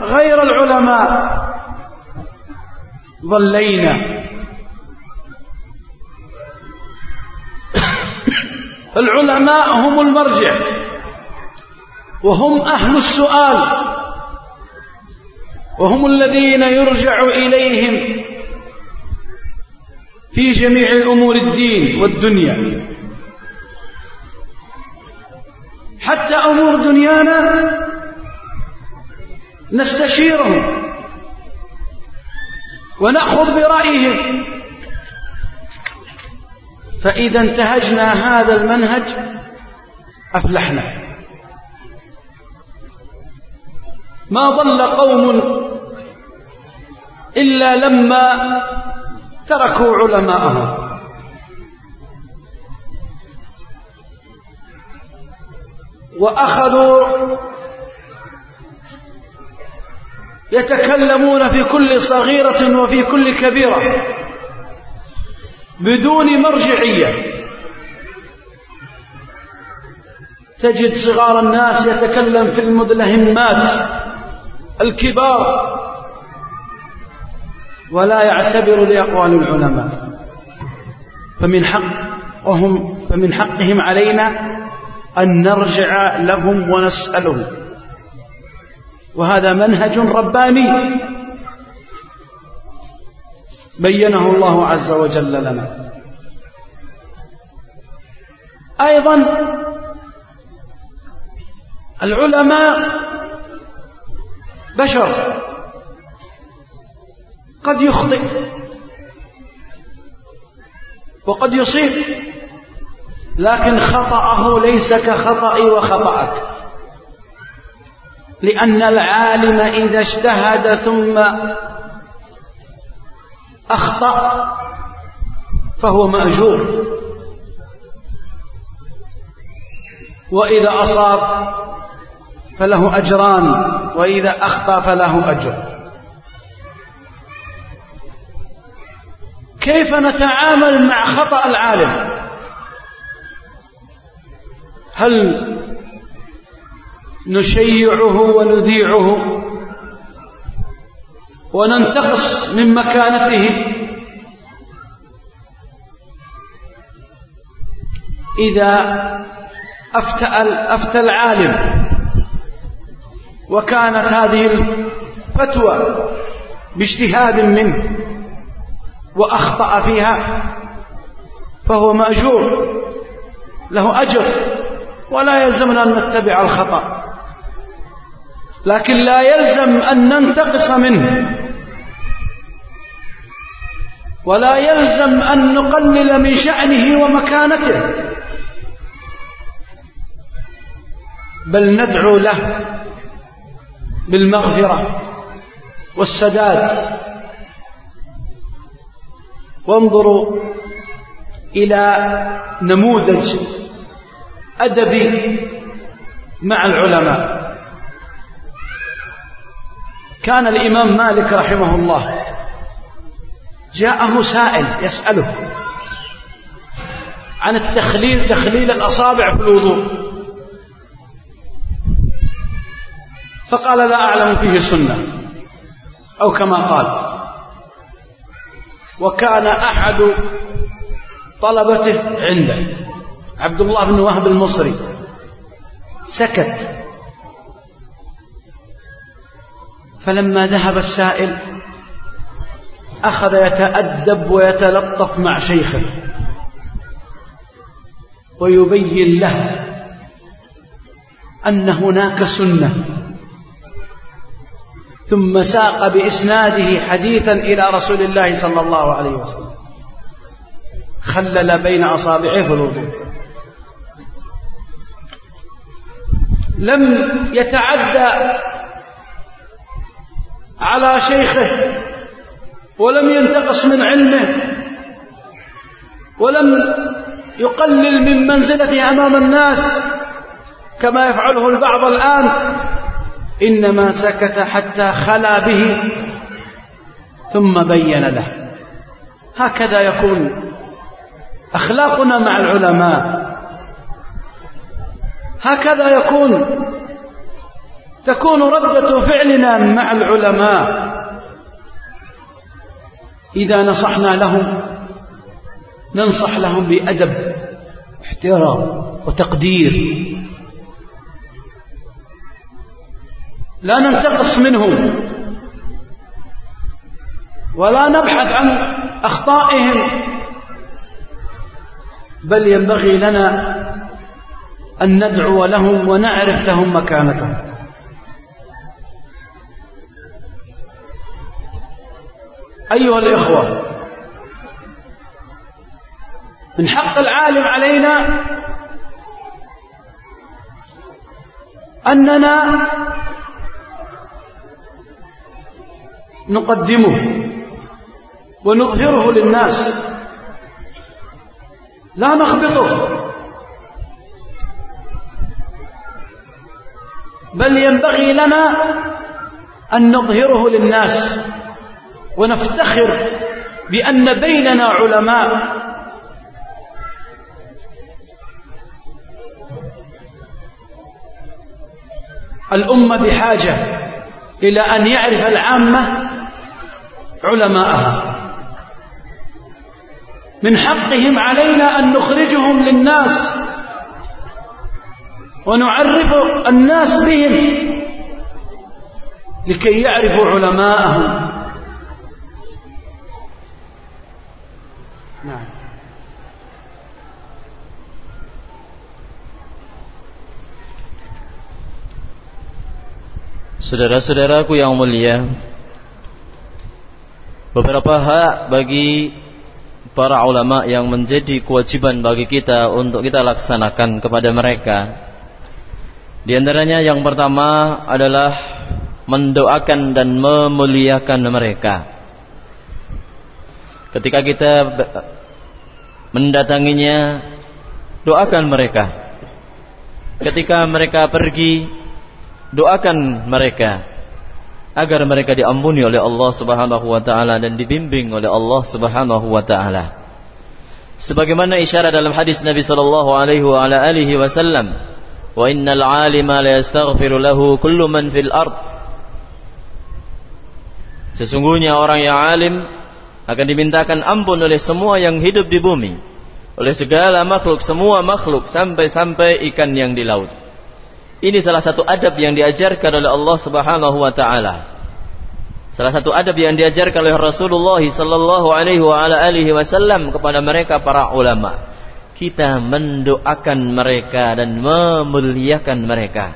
غير العلماء ضلينا. العلماء هم المرجع وهم أهل السؤال وهم الذين يرجع إليهم في جميع أمور الدين والدنيا. حتى أمور دنيانا نستشيرهم ونأخذ برأيهم. فإذا انتهجنا هذا المنهج أفلحنا. ما ضل قوم إلا لما تركوا علماءهم. وأخذوا يتكلمون في كل صغيرة وفي كل كبيرة. بدون مرجعية. تجد صغار الناس يتكلم في المدلهمات الكبار ولا يعتبر لأقوال العلماء. فمن حق وهم فمن حقهم علينا أن نرجع لهم ونسألهم. وهذا منهج رباني. بينه الله عز وجل لنا. أيضا العلماء بشر قد يخطئ وقد يصيب لكن خطأه ليس كخطأي وخطأك. لأن العالم إذا اجتهد ثم أخطأ فهو مأجور. وإذا أصاب فله أجران وإذا أخطأ فله أجر. كيف نتعامل مع خطأ العالم؟ هل نشيعه ونذيعه؟ وننتقص من مكانته. إذا أفتى, أفتى العالم وكانت هذه الفتوى باجتهاد منه وأخطأ فيها فهو مأجور له أجر ولا يلزمنا أن نتبع الخطأ. لكن لا يلزم أن ننتقص منه. ولا يلزم أن نقلل من شأنه ومكانته. بل ندعو له بالمغفرة والسداد. وانظروا إلى نموذج أدبي مع العلماء. كان الإمام مالك رحمه الله جاءه سائل يسأله عن التخليل تخليل الأصابع في الوضوء. فقال لا أعلم فيه سنة. أو كما قال وكان أحد طلبته عنده. عبد الله بن وهب المصري. سكت. فلما ذهب السائل أخذ يتأدب ويتلطف مع شيخه ويبين له أن هناك سنة ثم ساق بإسناده حديثا إلى رسول الله صلى الله عليه وسلم. خلل بين أصابعه في الوضوء. لم يتعدى على شيخه ولم ينتقص من علمه ولم يقلل من منزلته أمام الناس كما يفعله البعض الآن. إنما سكت حتى خلا به ثم بين له. هكذا يكون أخلاقنا مع العلماء. هكذا يكون تكون ردة فعلنا مع العلماء. إذا نصحنا لهم ننصح لهم بأدب احترام وتقدير. لا ننتقص منهم. ولا نبحث عن أخطائهم. بل ينبغي لنا أن ندعو لهم ونعرف لهم مكانتهم. أيها الإخوة من حق العالم علينا أننا نقدمه ونظهره للناس. لا نخبطه بل ينبغي لنا أن نظهره للناس. ونفتخر بأن بيننا علماء. الأمة بحاجة إلى أن يعرف العامة علماءها. من حقهم علينا أن نخرجهم للناس ونعرف الناس بهم لكي يعرفوا علماءهم. نعم Saudara-saudaraku yang mulia Beberapa hak bagi para ulama yang menjadi kewajiban bagi kita untuk kita laksanakan kepada mereka. Di antaranya yang pertama adalah mendoakan dan memuliakan mereka. Ketika kita mendatanginya, doakan mereka. Ketika mereka pergi, doakan mereka agar mereka diampuni oleh Allah Subhanahu wa taala dan dibimbing oleh Allah Subhanahu wa taala. Sebagaimana isyarat dalam hadis Nabi sallallahu alaihi wa ala alihi wasallam, "Wa innal 'alima la yastaghfiru lahu kullu man fil ard." Sesungguhnya orang yang alim akan dimintakan ampun oleh semua yang hidup di bumi, oleh segala makhluk, semua makhluk sampai-sampai ikan yang di laut. Ini salah satu adab yang diajarkan oleh Allah Subhanahu wa taala. Salah satu adab yang diajarkan oleh Rasulullah sallallahu alaihi wasallam kepada mereka para ulama. Kita mendoakan mereka dan memuliakan mereka.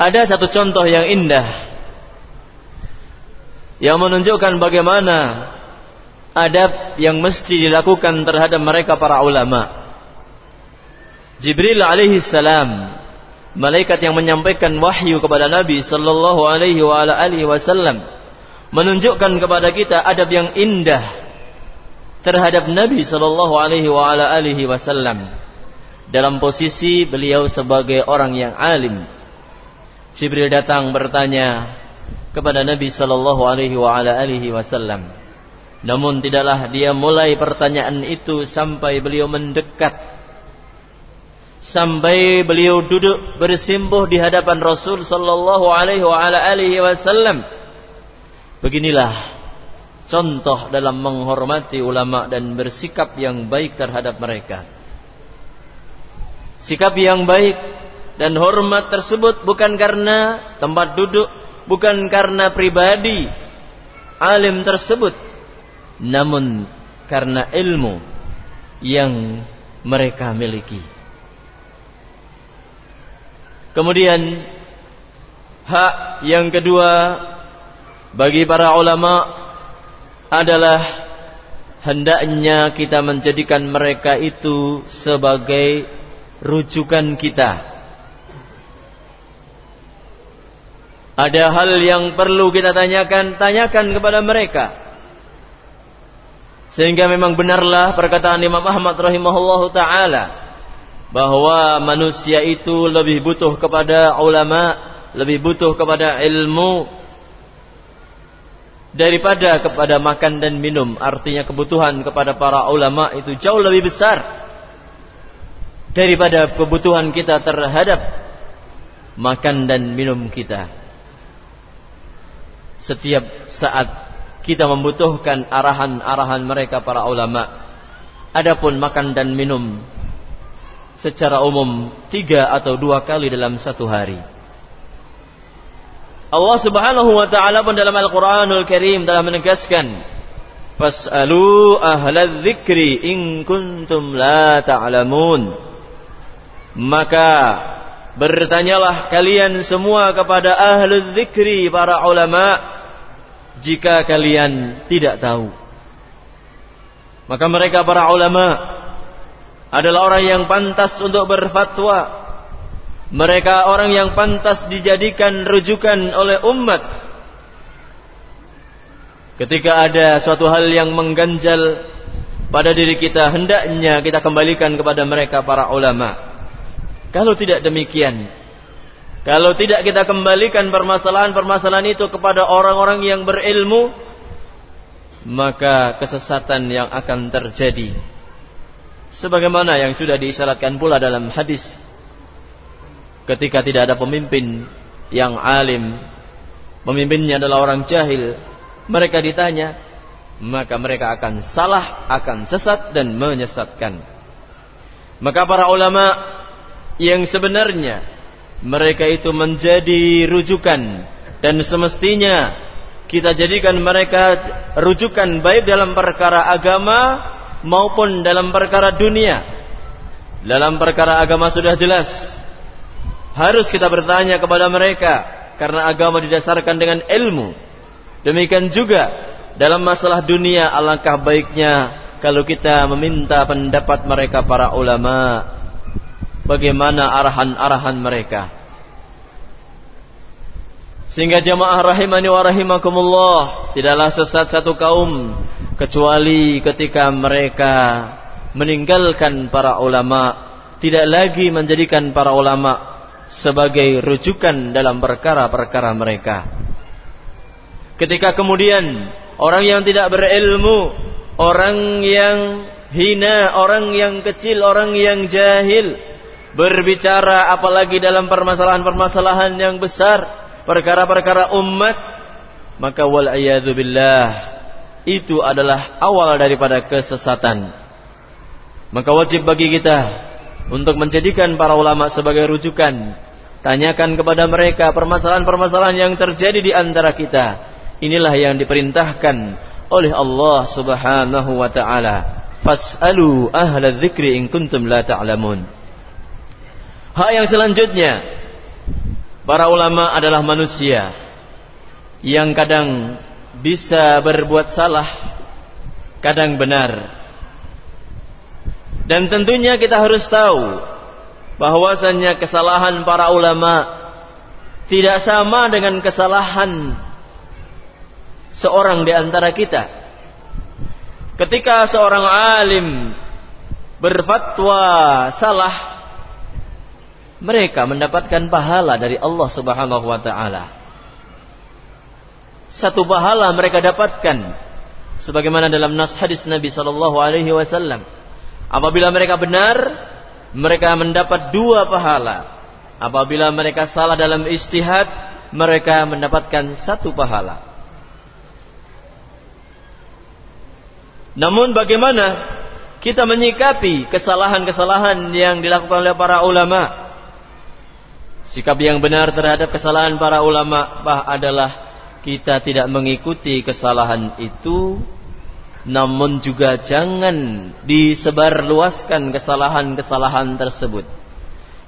Ada satu contoh yang indah yang menunjukkan bagaimana adab yang mesti dilakukan terhadap mereka para ulama. Jibril alaihi salam malaikat yang menyampaikan wahyu kepada Nabi sallallahu alaihi wa ala alihi wasallam menunjukkan kepada kita adab yang indah terhadap Nabi sallallahu alaihi wa ala alihi wasallam dalam posisi beliau sebagai orang yang alim Jibril datang bertanya kepada Nabi sallallahu alaihi wasallam namun tidaklah dia mulai pertanyaan itu sampai beliau mendekat sampai beliau duduk bersimpuh di hadapan Rasul sallallahu alaihi wasallam. Beginilah contoh dalam menghormati ulama dan bersikap yang baik terhadap mereka. Sikap yang baik dan hormat tersebut bukan karena tempat duduk, bukan karena pribadi alim tersebut, namun karena ilmu yang mereka miliki. Kemudian hak yang kedua bagi para ulama adalah hendaknya kita menjadikan mereka itu sebagai rujukan kita. Ada hal yang perlu kita tanyakan, tanyakan kepada mereka. Sehingga memang benarlah perkataan Imam Ahmad rahimahullahu taala bahwa manusia itu lebih butuh kepada ulama, lebih butuh kepada ilmu daripada kepada makan dan minum. Artinya kebutuhan kepada para ulama itu jauh lebih besar daripada kebutuhan kita terhadap makan dan minum kita. Setiap saat kita membutuhkan arahan-arahan mereka para ulama. Adapun makan dan minum secara umum tiga atau dua kali dalam satu hari. Allah Subhanahu wa taala pun dalam Al-Qur'anul Karim telah menegaskan, "Fas'alu ahla dzikri in kuntum la ta'lamun." Maka bertanyalah kalian semua kepada ahlu dzikri para ulama jika kalian tidak tahu. Maka mereka para ulama adalah orang yang pantas untuk berfatwa. Mereka orang yang pantas dijadikan rujukan oleh umat. Ketika ada suatu hal yang mengganjal pada diri kita, hendaknya kita kembalikan kepada mereka para ulama. Kalau tidak demikian, kalau tidak kita kembalikan permasalahan-permasalahan itu kepada orang-orang yang berilmu, maka kesesatan yang akan terjadi. Sebagaimana yang sudah diisyaratkan pula dalam hadis ketika tidak ada pemimpin yang alim pemimpinnya adalah orang jahil mereka ditanya maka mereka akan salah akan sesat dan menyesatkan. Maka para ulama yang sebenarnya mereka itu menjadi rujukan dan semestinya kita jadikan mereka rujukan baik dalam perkara agama maupun dalam perkara dunia. Dalam perkara agama sudah jelas. Harus kita bertanya kepada mereka karena agama didasarkan dengan ilmu. Demikian juga dalam masalah dunia alangkah baiknya kalau kita meminta pendapat mereka para ulama bagaimana arahan-arahan mereka. Sehingga jamaah rahimani wa rahimakumullah tidaklah sesat satu kaum kecuali ketika mereka meninggalkan para ulama tidak lagi menjadikan para ulama sebagai rujukan dalam perkara-perkara mereka ketika kemudian orang yang tidak berilmu orang yang hina orang yang kecil orang yang jahil berbicara apalagi dalam permasalahan-permasalahan yang besar perkara-perkara umat maka wal billah itu adalah awal daripada kesesatan. Maka wajib bagi kita untuk menjadikan para ulama sebagai rujukan Tanyakan kepada mereka permasalahan-permasalahan yang terjadi di antara kita. Inilah yang diperintahkan oleh Allah Subhanahu wa taala. Fas'alu ahla dzikri in kuntum la ta'lamun. Hak yang selanjutnya, para ulama adalah manusia yang kadang bisa berbuat salah, kadang benar. Dan tentunya kita harus tahu bahwasannya kesalahan para ulama tidak sama dengan kesalahan seorang di antara kita. Ketika seorang alim berfatwa salah, mereka mendapatkan pahala dari Allah Subhanahu wa taala. Satu pahala mereka dapatkan sebagaimana dalam nas hadis Nabi sallallahu alaihi wasallam. Apabila mereka benar, mereka mendapat dua pahala. Apabila mereka salah dalam istihad, mereka mendapatkan satu pahala. Namun bagaimana kita menyikapi kesalahan-kesalahan yang dilakukan oleh para ulama? Sikap yang benar terhadap kesalahan para ulama bah adalah kita tidak mengikuti kesalahan itu namun juga jangan disebarluaskan kesalahan-kesalahan tersebut.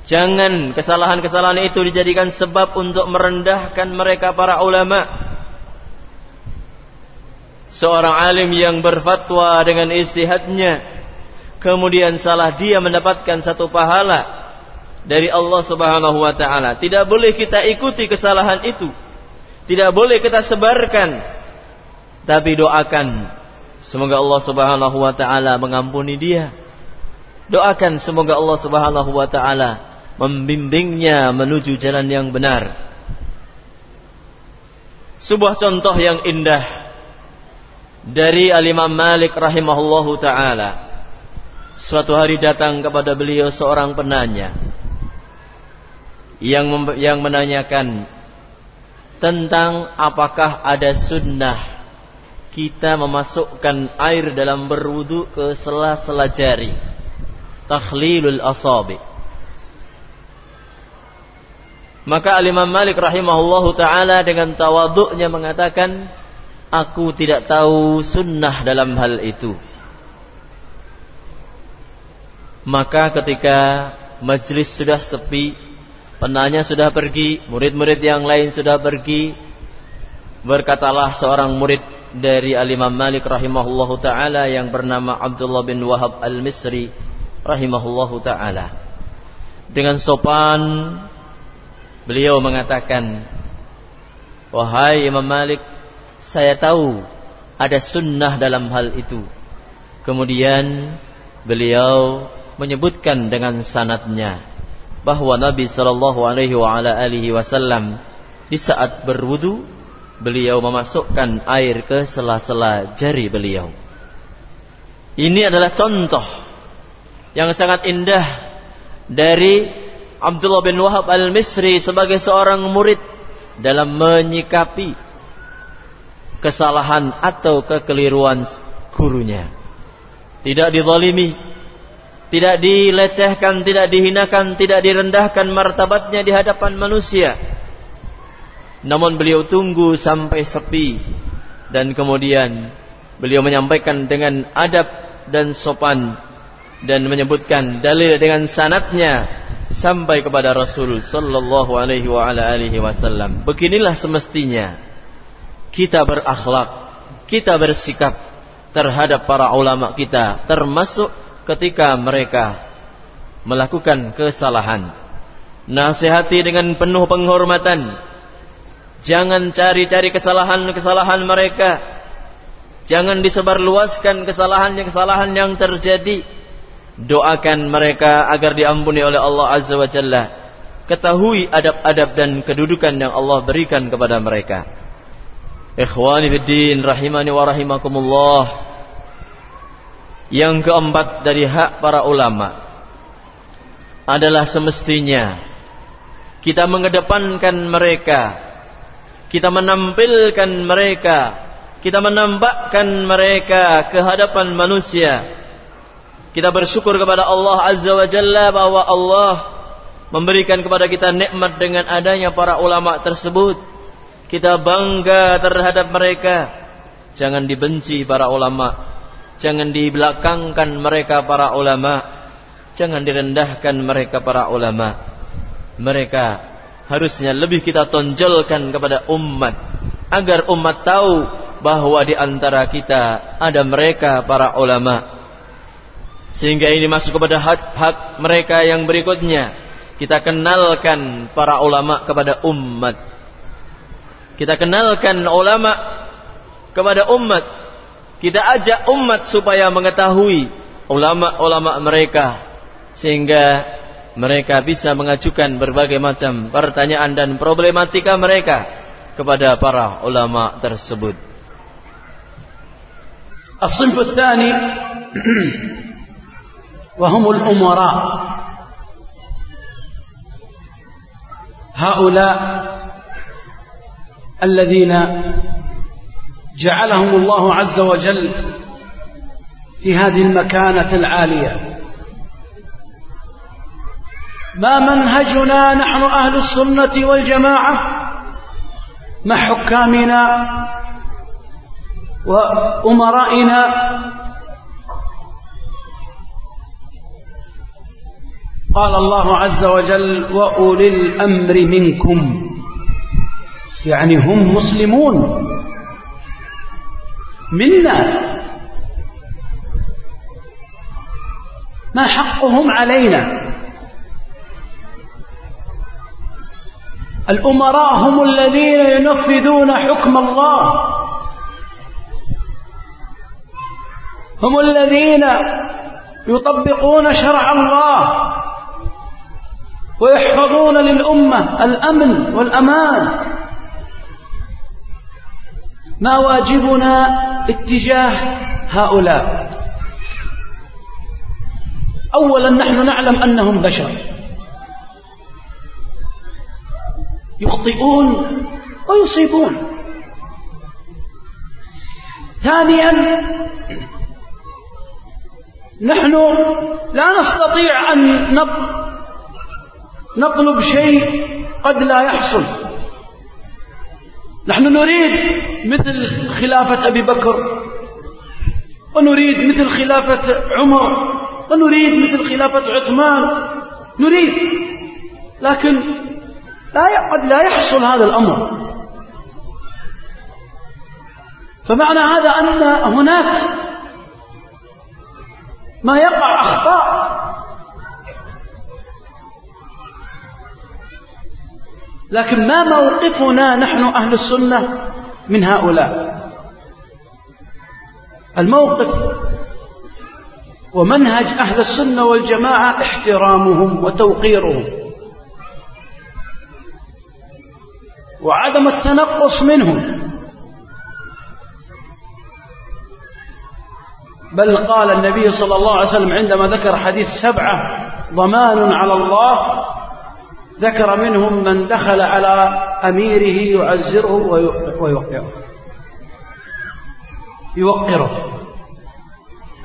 Jangan kesalahan-kesalahan itu dijadikan sebab untuk merendahkan mereka para ulama. Seorang alim yang berfatwa dengan istihadnya, kemudian salah dia mendapatkan satu pahala dari Allah Subhanahu wa taala. Tidak boleh kita ikuti kesalahan itu. Tidak boleh kita sebarkan. Tapi doakan Semoga Allah Subhanahu wa taala mengampuni dia. Doakan semoga Allah Subhanahu wa taala membimbingnya menuju jalan yang benar. Sebuah contoh yang indah dari Al-Imam Malik rahimahullahu taala. Suatu hari datang kepada beliau seorang penanya yang yang menanyakan tentang apakah ada sunnah kita memasukkan air dalam berwudu ke sela-sela jari. Takhlilul asabi. Maka Imam Malik rahimahullahu taala dengan tawaduknya mengatakan, aku tidak tahu sunnah dalam hal itu. Maka ketika majlis sudah sepi, penanya sudah pergi, murid-murid yang lain sudah pergi, berkatalah seorang murid dari Al-Imam Malik rahimahullahu taala yang bernama Abdullah bin Wahab Al-Misri rahimahullahu taala. Dengan sopan beliau mengatakan, "Wahai Imam Malik, saya tahu ada sunnah dalam hal itu." Kemudian beliau menyebutkan dengan sanatnya bahwa Nabi sallallahu alaihi wasallam di saat berwudu beliau memasukkan air ke sela-sela jari beliau. Ini adalah contoh yang sangat indah dari Abdullah bin Wahab al-Misri sebagai seorang murid dalam menyikapi kesalahan atau kekeliruan gurunya. Tidak dizalimi, tidak dilecehkan, tidak dihinakan, tidak direndahkan martabatnya di hadapan manusia. Namun beliau tunggu sampai sepi. Dan kemudian beliau menyampaikan dengan adab dan sopan. Dan menyebutkan dalil dengan sanatnya sampai kepada Rasul sallallahu alaihi wa ala alihi wasallam. Beginilah semestinya kita berakhlak, kita bersikap terhadap para ulama kita termasuk ketika mereka melakukan kesalahan. Nasihati dengan penuh penghormatan Jangan cari-cari kesalahan-kesalahan mereka. Jangan disebarluaskan kesalahan-kesalahan yang terjadi. Doakan mereka agar diampuni oleh Allah Azza wa Jalla. Ketahui adab-adab dan kedudukan yang Allah berikan kepada mereka. Ikhwani fiddin rahimani wa rahimakumullah. Yang keempat dari hak para ulama adalah semestinya kita mengedepankan mereka kita menampilkan mereka, kita menampakkan mereka ke hadapan manusia. Kita bersyukur kepada Allah Azza wa Jalla bahwa Allah memberikan kepada kita nikmat dengan adanya para ulama tersebut. Kita bangga terhadap mereka. Jangan dibenci para ulama. Jangan dibelakangkan mereka para ulama. Jangan direndahkan mereka para ulama. Mereka harusnya lebih kita tonjolkan kepada umat agar umat tahu bahwa di antara kita ada mereka para ulama sehingga ini masuk kepada hak-hak mereka yang berikutnya. Kita kenalkan para ulama kepada umat. Kita kenalkan ulama kepada umat. Kita ajak umat supaya mengetahui ulama-ulama mereka sehingga mereka bisa mengajukan berbagai macam pertanyaan dan problematika mereka kepada para ulama tersebut. الصنف الثاني وهم الأمراء هؤلاء الذين جعلهم الله عز وجل في هذه المكانة العالية. ما منهجنا نحن أهل السنة والجماعة مع حكامنا وأمرائنا قال الله عز وجل وأولي الأمر منكم. يعني هم مسلمون. منا. ما حقهم علينا. الأمراء هم الذين ينفذون حكم الله. هم الذين يطبقون شرع الله. ويحفظون للأمة الأمن والأمان. ما واجبنا اتجاه هؤلاء. أولا نحن نعلم أنهم بشر. يخطئون ويصيبون. ثانيا نحن لا نستطيع أن نطلب شيء قد لا يحصل. نحن نريد مثل خلافة أبي بكر ونريد مثل خلافة عمر ونريد مثل خلافة عثمان نريد لكن لا قد لا يحصل هذا الأمر. فمعنى هذا أن هناك ما يقع أخطاء لكن ما موقفنا نحن أهل السنة من هؤلاء. الموقف ومنهج أهل السنة والجماعة احترامهم وتوقيرهم وعدم التنقص منهم. بل قال النبي صلى الله عليه وسلم عندما ذكر حديث سبعة ضمان على الله ذكر منهم من دخل على أميره يعزره ويوقره. يوقره.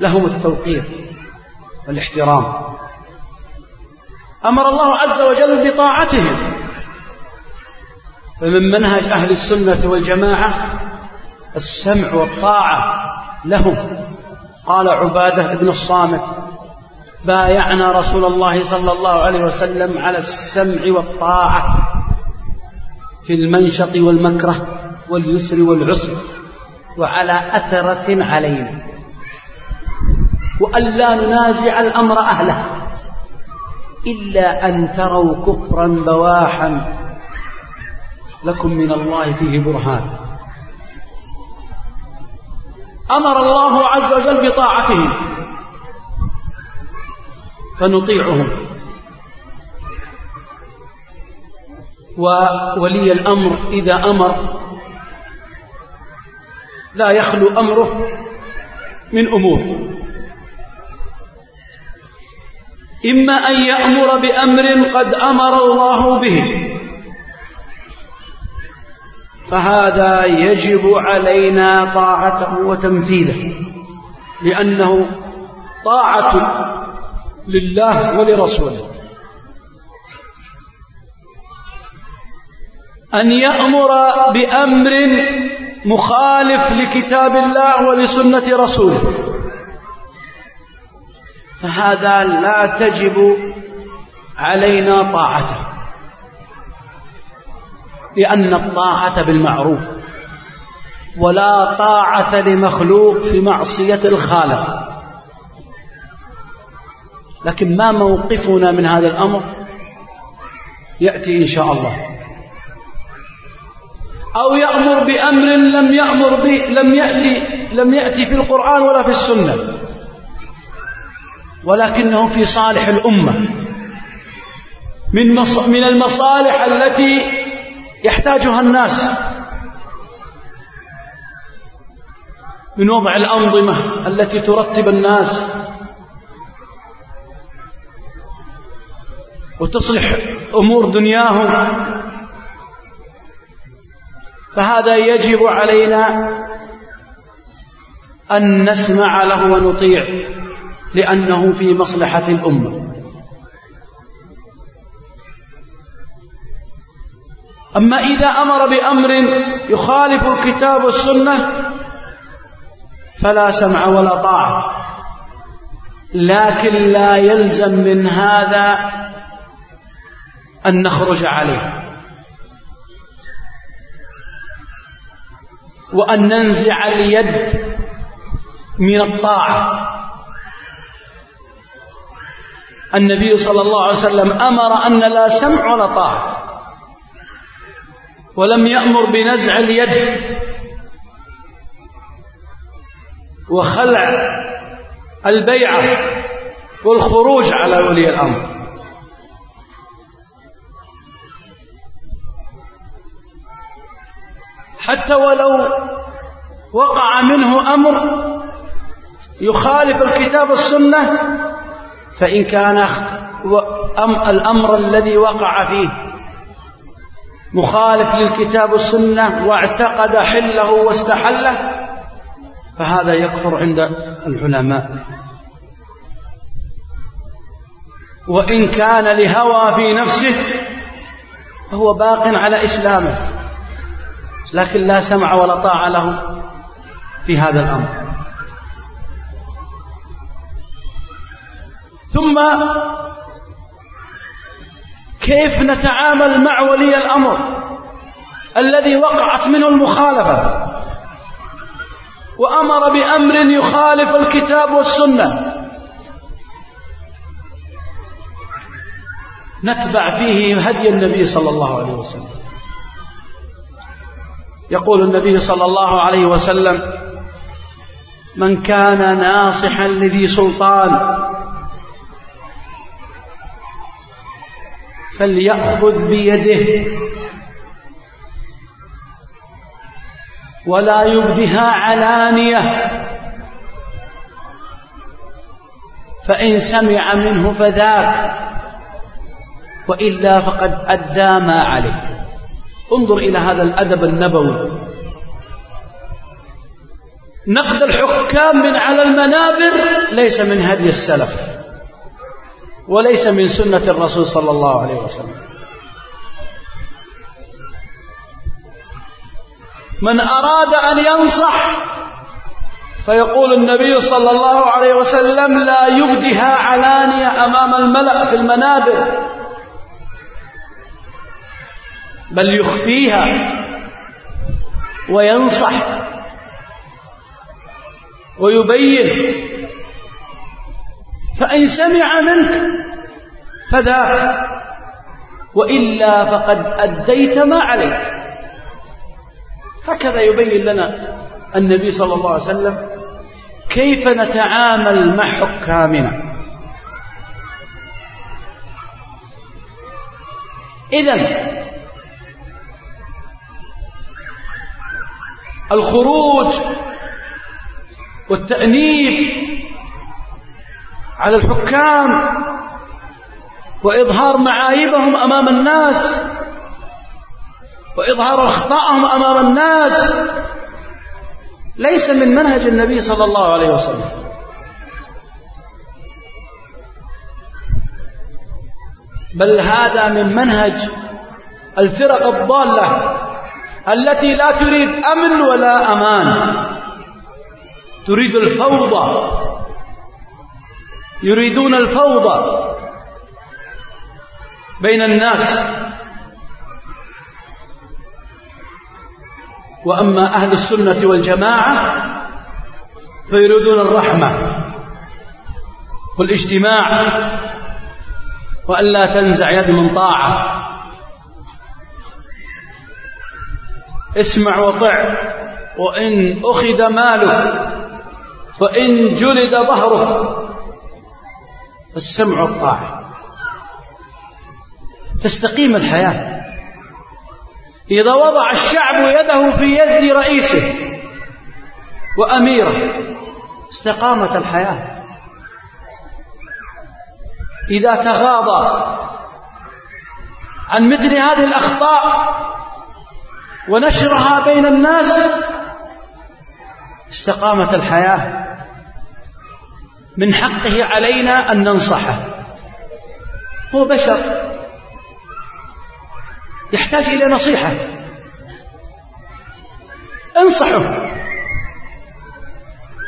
لهم التوقير والاحترام. أمر الله عز وجل بطاعتهم. فمن منهج أهل السنة والجماعة السمع والطاعة لهم. قال عبادة بن الصامت بايعنا رسول الله صلى الله عليه وسلم على السمع والطاعة في المنشط والمكره واليسر والعسر وعلى أثرة علينا. وأن لا ننازع الأمر أهله إلا أن تروا كفرا بواحا لكم من الله فيه برهان. أمر الله عز وجل بطاعتهم. فنطيعهم. وولي الأمر إذا أمر لا يخلو أمره من أمور. إما أن يأمر بأمر قد أمر الله به فهذا يجب علينا طاعته وتنفيذه لأنه طاعة لله ولرسوله. أن يأمر بأمر مخالف لكتاب الله ولسنة رسوله. فهذا لا تجب علينا طاعته. لأن الطاعة بالمعروف ولا طاعة لمخلوق في معصية الخالق. لكن ما موقفنا من هذا الأمر يأتي إن شاء الله. أو يأمر بأمر لم يأمر به لم يأتي لم يأتي في القرآن ولا في السنة. ولكنه في صالح الأمة. من من المصالح التي يحتاجها الناس. من وضع الأنظمة التي ترتب الناس. وتصلح أمور دنياهم. فهذا يجب علينا أن نسمع له ونطيع لأنه في مصلحة الأمة. أما إذا أمر بأمر يخالف الكتاب والسنة فلا سمع ولا طاعة. لكن لا يلزم من هذا أن نخرج عليه. وأن ننزع اليد من الطاعة. النبي صلى الله عليه وسلم أمر أن لا سمع ولا طاعة. ولم يأمر بنزع اليد. وخلع البيعة والخروج على ولي الأمر. حتى ولو وقع منه أمر يخالف الكتاب والسنة فإن كان الأمر الذي وقع فيه مخالف للكتاب والسنة واعتقد حله واستحله فهذا يكفر عند العلماء. وإن كان لهوى في نفسه فهو باق على إسلامه. لكن لا سمع ولا طاعة له في هذا الأمر. ثم كيف نتعامل مع ولي الأمر الذي وقعت منه المخالفة وأمر بأمر يخالف الكتاب والسنة؟ نتبع فيه هدي النبي صلى الله عليه وسلم. يقول النبي صلى الله عليه وسلم من كان ناصحا لذي سلطان فليأخذ بيده ولا يبدها علانية. فإن سمع منه فذاك وإلا فقد أدى ما عليه. انظر إلى هذا الأدب النبوي. نقد الحكام من على المنابر ليس من هدي السلف وليس من سنة الرسول صلى الله عليه وسلم. من أراد أن ينصح فيقول النبي صلى الله عليه وسلم لا يبدها علانية أمام الملأ في المنابر. بل يخفيها وينصح ويبين. فإن سمع منك فذاك وإلا فقد أديت ما عليك. هكذا يبين لنا النبي صلى الله عليه وسلم كيف نتعامل مع حكامنا. إذن الخروج والتأنيب على الحكام وإظهار معايبهم أمام الناس وإظهار أخطائهم أمام الناس ليس من منهج النبي صلى الله عليه وسلم. بل هذا من منهج الفرق الضالة التي لا تريد أمن ولا أمان. تريد الفوضى. يريدون الفوضى بين الناس. وأما أهل السنة والجماعة فيريدون الرحمة والاجتماع. وألا تنزع يد من طاعة. اسمع وطع وإن أخذ مالك وإن جلد ظهرك فالسمع والطاعة تستقيم الحياة. إذا وضع الشعب يده في يد رئيسه وأميره استقامت الحياة. إذا تغاضى عن مثل هذه الأخطاء ونشرها بين الناس استقامت الحياة. من حقه علينا أن ننصحه. هو بشر. يحتاج إلى نصيحة. انصحه.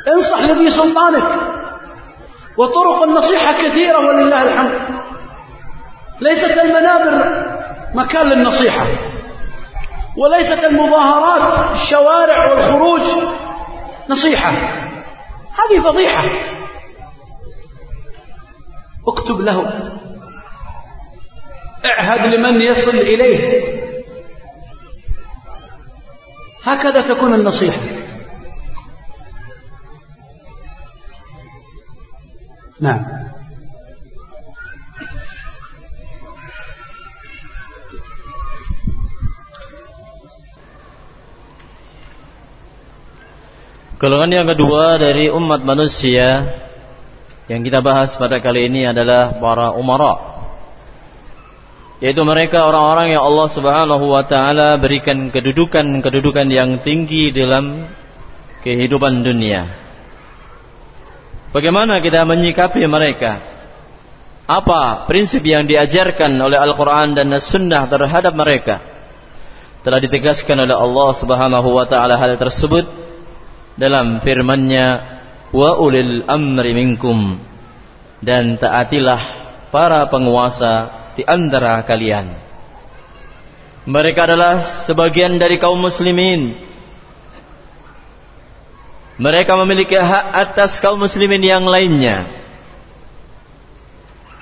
انصح لذي سلطانك. وطرق النصيحة كثيرة ولله الحمد. ليست المنابر مكان للنصيحة. وليست المظاهرات الشوارع والخروج نصيحة. هذه فضيحة. اكتب له. اعهد لمن يصل إليه. هكذا تكون النصيحة. نعم. Golongan yang kedua dari umat manusia yang kita bahas pada kali ini adalah para umara. Yaitu mereka orang-orang yang Allah Subhanahu wa taala berikan kedudukan-kedudukan yang tinggi dalam kehidupan dunia. Bagaimana kita menyikapi mereka? Apa prinsip yang diajarkan oleh Al-Quran dan As-Sunnah terhadap mereka? Telah ditegaskan oleh Allah Subhanahu wa taala hal tersebut dalam firman-Nya wa ulil amri minkum dan taatilah para penguasa di antara kalian. Mereka adalah sebagian dari kaum muslimin. Mereka memiliki hak atas kaum muslimin yang lainnya.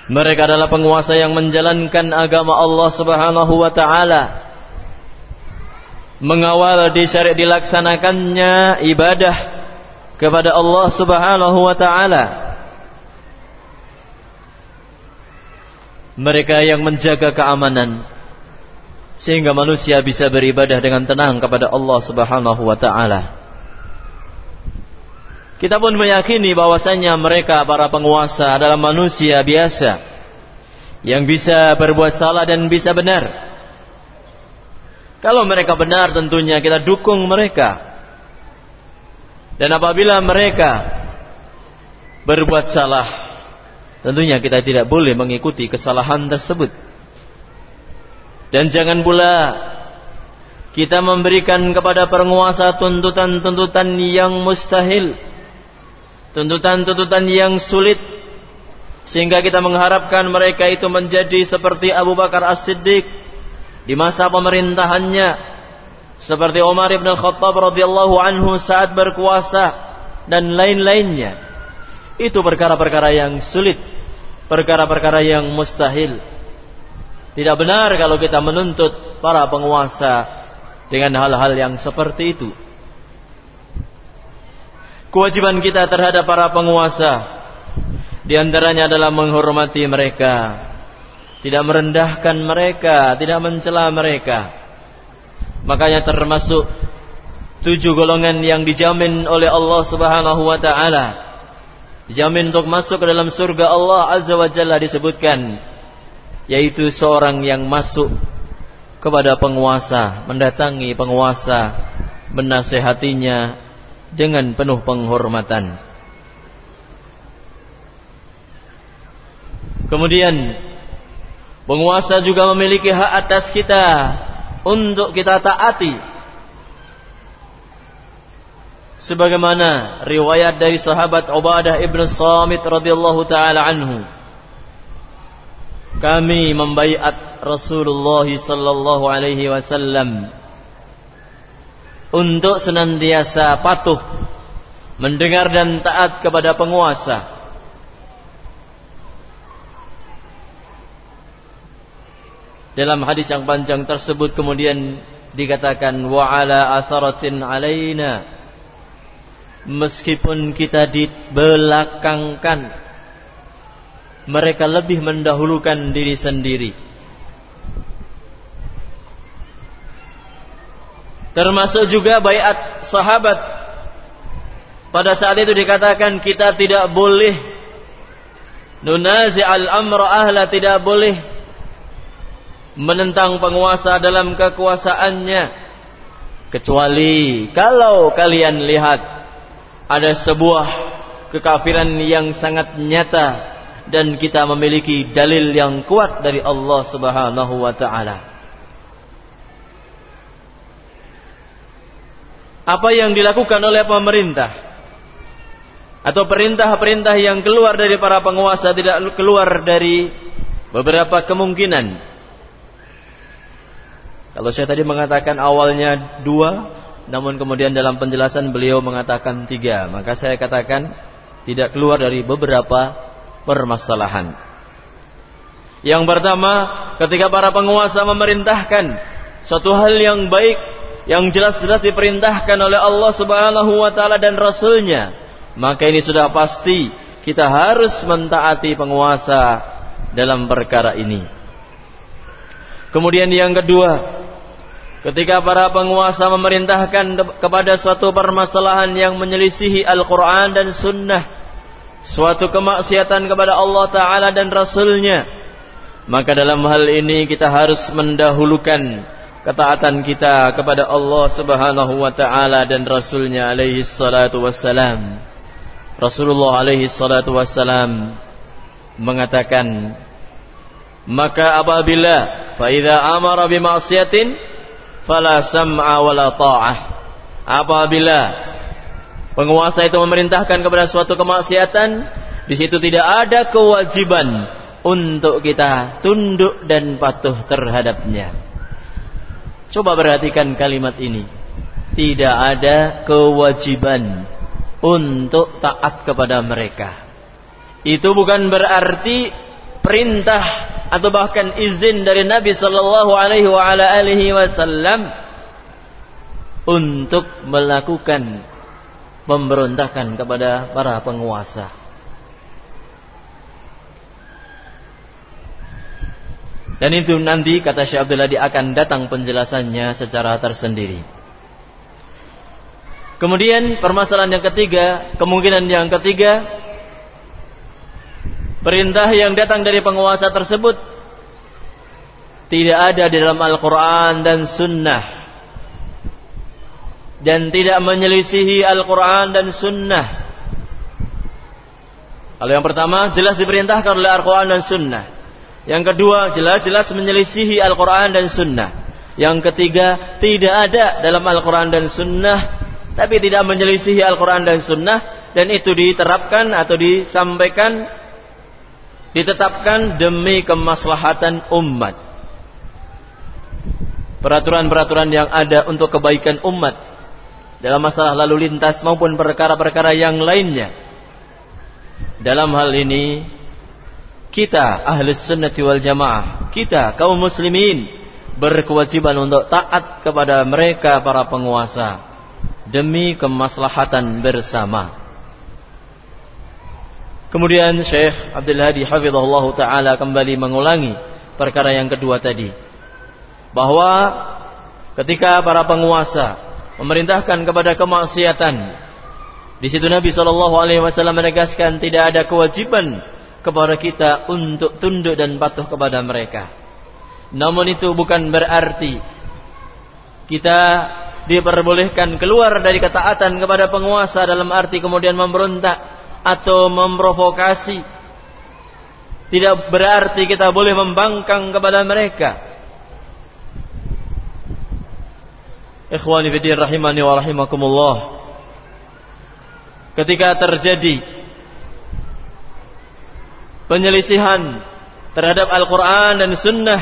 Mereka adalah penguasa yang menjalankan agama Allah Subhanahu wa taala. Mengawal di syariat dilaksanakannya ibadah kepada Allah Subhanahu wa taala mereka yang menjaga keamanan sehingga manusia bisa beribadah dengan tenang kepada Allah Subhanahu wa taala. Kita pun meyakini bahwasanya mereka para penguasa adalah manusia biasa yang bisa berbuat salah dan bisa benar. Kalau mereka benar tentunya kita dukung mereka. Dan apabila mereka berbuat salah Tentunya kita tidak boleh mengikuti kesalahan tersebut. Dan jangan pula kita memberikan kepada penguasa tuntutan-tuntutan yang mustahil. Tuntutan-tuntutan yang sulit. Sehingga kita mengharapkan mereka itu menjadi seperti Abu Bakar As-Siddiq di masa pemerintahannya. Seperti Umar ibn Khattab radhiyallahu anhu saat berkuasa dan lain-lainnya. Itu perkara-perkara yang sulit perkara-perkara yang mustahil. Tidak benar kalau kita menuntut para penguasa dengan hal-hal yang seperti itu. Kewajiban kita terhadap para penguasa di antaranya adalah menghormati mereka, tidak merendahkan mereka, tidak mencela mereka. Makanya termasuk tujuh golongan yang dijamin oleh Allah Subhanahu wa taala dijamin untuk masuk ke dalam surga Allah Azza wa Jalla disebutkan yaitu seorang yang masuk kepada penguasa, mendatangi penguasa, menasehatinya dengan penuh penghormatan. Kemudian Penguasa juga memiliki hak atas kita untuk kita taati. Sebagaimana riwayat dari sahabat Ubadah ibn Samit radhiyallahu taala anhu. Kami membaiat Rasulullah sallallahu alaihi wasallam untuk senantiasa patuh mendengar dan taat kepada penguasa Dalam hadis yang panjang tersebut kemudian dikatakan wa ala atharatin alaina. Meskipun kita dibelakangkan mereka lebih mendahulukan diri sendiri. Termasuk juga bayat sahabat. Pada saat itu dikatakan kita tidak boleh nunazi al amra ahla tidak boleh menentang penguasa dalam kekuasaannya kecuali kalau kalian lihat ada sebuah kekafiran yang sangat nyata dan kita memiliki dalil yang kuat dari Allah Subhanahu wa taala. Apa yang dilakukan oleh pemerintah atau perintah-perintah yang keluar dari para penguasa tidak keluar dari beberapa kemungkinan kalau saya tadi mengatakan awalnya dua, namun kemudian dalam penjelasan beliau mengatakan tiga, maka saya katakan tidak keluar dari beberapa permasalahan. Yang pertama, ketika para penguasa memerintahkan suatu hal yang baik, yang jelas-jelas diperintahkan oleh Allah Subhanahu wa taala dan rasulnya, maka ini sudah pasti kita harus mentaati penguasa dalam perkara ini. Kemudian yang kedua, Ketika para penguasa memerintahkan kepada suatu permasalahan yang menyelisihi Al-Quran dan Sunnah, suatu kemaksiatan kepada Allah Ta'ala dan Rasulnya, maka dalam hal ini kita harus mendahulukan ketaatan kita kepada Allah Subhanahu wa taala dan Rasulnya alaihi salatu wassalam. Rasulullah alaihi salatu wassalam mengatakan maka apabila fa idza amara bi ma'siyatin fala sam'a wala ta'ah. Apabila penguasa itu memerintahkan kepada suatu kemaksiatan, di situ tidak ada kewajiban untuk kita tunduk dan patuh terhadapnya. Coba perhatikan kalimat ini. Tidak ada kewajiban untuk taat kepada mereka. Itu bukan berarti perintah atau bahkan izin dari Nabi sallallahu alaihi wasallam untuk melakukan pemberontakan kepada para penguasa. Dan itu nanti kata Syekh Abdul Hadi akan datang penjelasannya secara tersendiri. Kemudian permasalahan yang ketiga, kemungkinan yang ketiga Perintah yang datang dari penguasa tersebut tidak ada di dalam Al-Quran dan Sunnah dan tidak menyelisihi Al-Quran dan Sunnah. Kalau yang pertama jelas diperintahkan oleh Al-Quran dan Sunnah. Yang kedua jelas-jelas menyelisihi Al-Quran dan Sunnah. Yang ketiga tidak ada dalam Al-Quran dan Sunnah tapi tidak menyelisihi Al-Quran dan Sunnah dan itu diterapkan atau disampaikan ditetapkan demi kemaslahatan umat. Peraturan-peraturan yang ada untuk kebaikan umat dalam masalah lalu lintas maupun perkara-perkara yang lainnya. Dalam hal ini kita ahli sunnati wal jamaah, kita kaum muslimin berkewajiban untuk taat kepada mereka para penguasa demi kemaslahatan bersama. Kemudian Syekh Abdul Hadi hafizahullah taala kembali mengulangi perkara yang kedua tadi. Bahwa ketika para penguasa memerintahkan kepada kemaksiatan di situ Nabi Shallallahu alaihi wasallam menegaskan tidak ada kewajiban kepada kita untuk tunduk dan patuh kepada mereka. Namun itu bukan berarti kita diperbolehkan keluar dari ketaatan kepada penguasa dalam arti kemudian memberontak atau memprovokasi Tidak berarti kita boleh membangkang kepada mereka. Ikhwani fiddin rahimani wa rahimakumullah. Ketika terjadi penyelisihan terhadap Al-Quran dan Sunnah,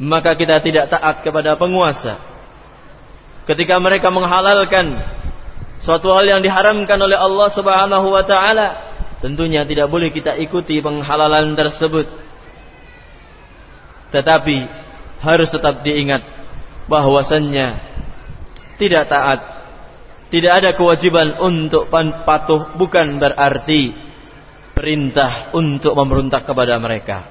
maka kita tidak taat kepada penguasa. Ketika mereka menghalalkan suatu hal yang diharamkan oleh Allah Subhanahu wa taala, tentunya tidak boleh kita ikuti penghalalan tersebut. Tetapi harus tetap diingat bahwasannya tidak taat, tidak ada kewajiban untuk patuh bukan berarti perintah untuk memberontak kepada mereka.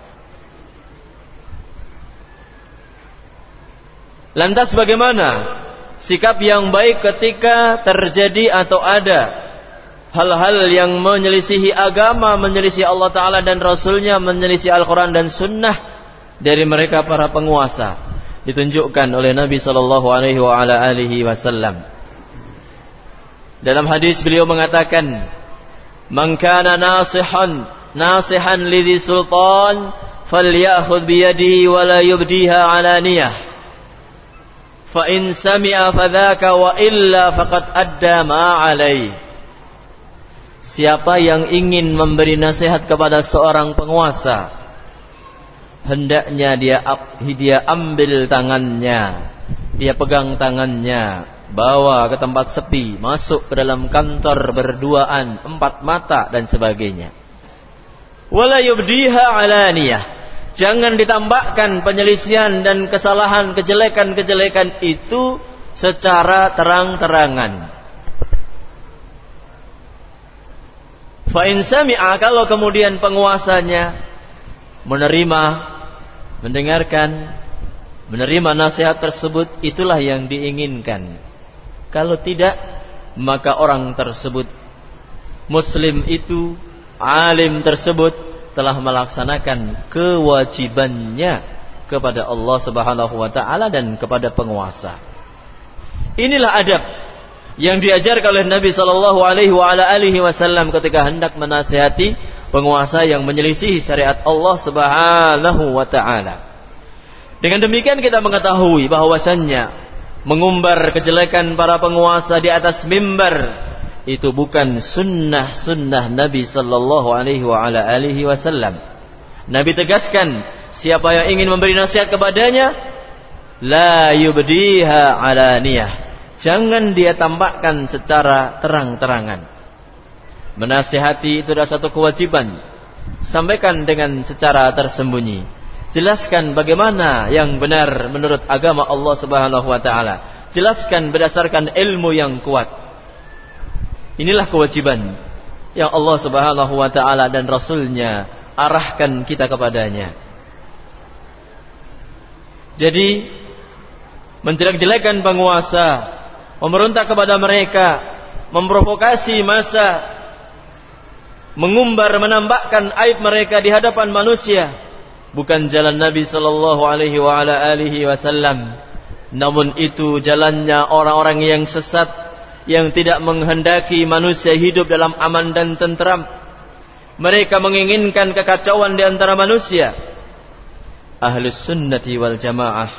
Lantas bagaimana sikap yang baik ketika terjadi atau ada hal-hal yang menyelisihi agama, menyelisihi Allah Ta'ala dan Rasulnya, menyelisihi Al-Quran dan Sunnah dari mereka para penguasa. Ditunjukkan oleh Nabi Sallallahu Alaihi Wasallam. Dalam hadis beliau mengatakan, "Man kana nasihan, nasihan lidhi sultan, falyakhudh biyadihi wa la yubdiha alaniyah." Fa in sami'a fadzaka wa illa faqad Siapa yang ingin memberi nasihat kepada seorang penguasa hendaknya dia dia ambil tangannya dia pegang tangannya bawa ke tempat sepi masuk ke dalam kantor berduaan empat mata dan sebagainya. Wala yubdiha alaniyah Jangan ditambahkan penyelisihan dan kesalahan, kejelekan-kejelekan itu secara terang-terangan. Fa'in sami'a kalau kemudian penguasanya menerima, mendengarkan, menerima nasihat tersebut, itulah yang diinginkan. Kalau tidak, maka orang tersebut, muslim itu, alim tersebut, telah melaksanakan kewajibannya kepada Allah Subhanahu wa taala dan kepada penguasa. Inilah adab yang diajarkan oleh Nabi sallallahu alaihi wasallam ketika hendak menasihati penguasa yang menyelisih syariat Allah Subhanahu wa taala. Dengan demikian kita mengetahui bahwasannya mengumbar kejelekan para penguasa di atas mimbar itu bukan sunnah-sunnah Nabi sallallahu alaihi wa ala alihi wasallam. Nabi tegaskan, siapa yang ingin memberi nasihat kepadanya, la yubdiha alaniyah. Jangan dia tampakkan secara terang-terangan. Menasihati itu adalah satu kewajiban. Sampaikan dengan secara tersembunyi. Jelaskan bagaimana yang benar menurut agama Allah Subhanahu wa taala. Jelaskan berdasarkan ilmu yang kuat Inilah kewajiban yang Allah Subhanahu wa taala dan rasulnya arahkan kita kepadanya. Jadi menjelek-jelekan penguasa, memerintah kepada mereka, memprovokasi masa, mengumbar menambahkan aib mereka di hadapan manusia bukan jalan Nabi sallallahu alaihi wa ala alihi wasallam. Namun itu jalannya orang-orang yang sesat yang tidak menghendaki manusia hidup dalam aman dan tentram. Mereka menginginkan kekacauan di antara manusia. Ahlus sunnati wal jamaah.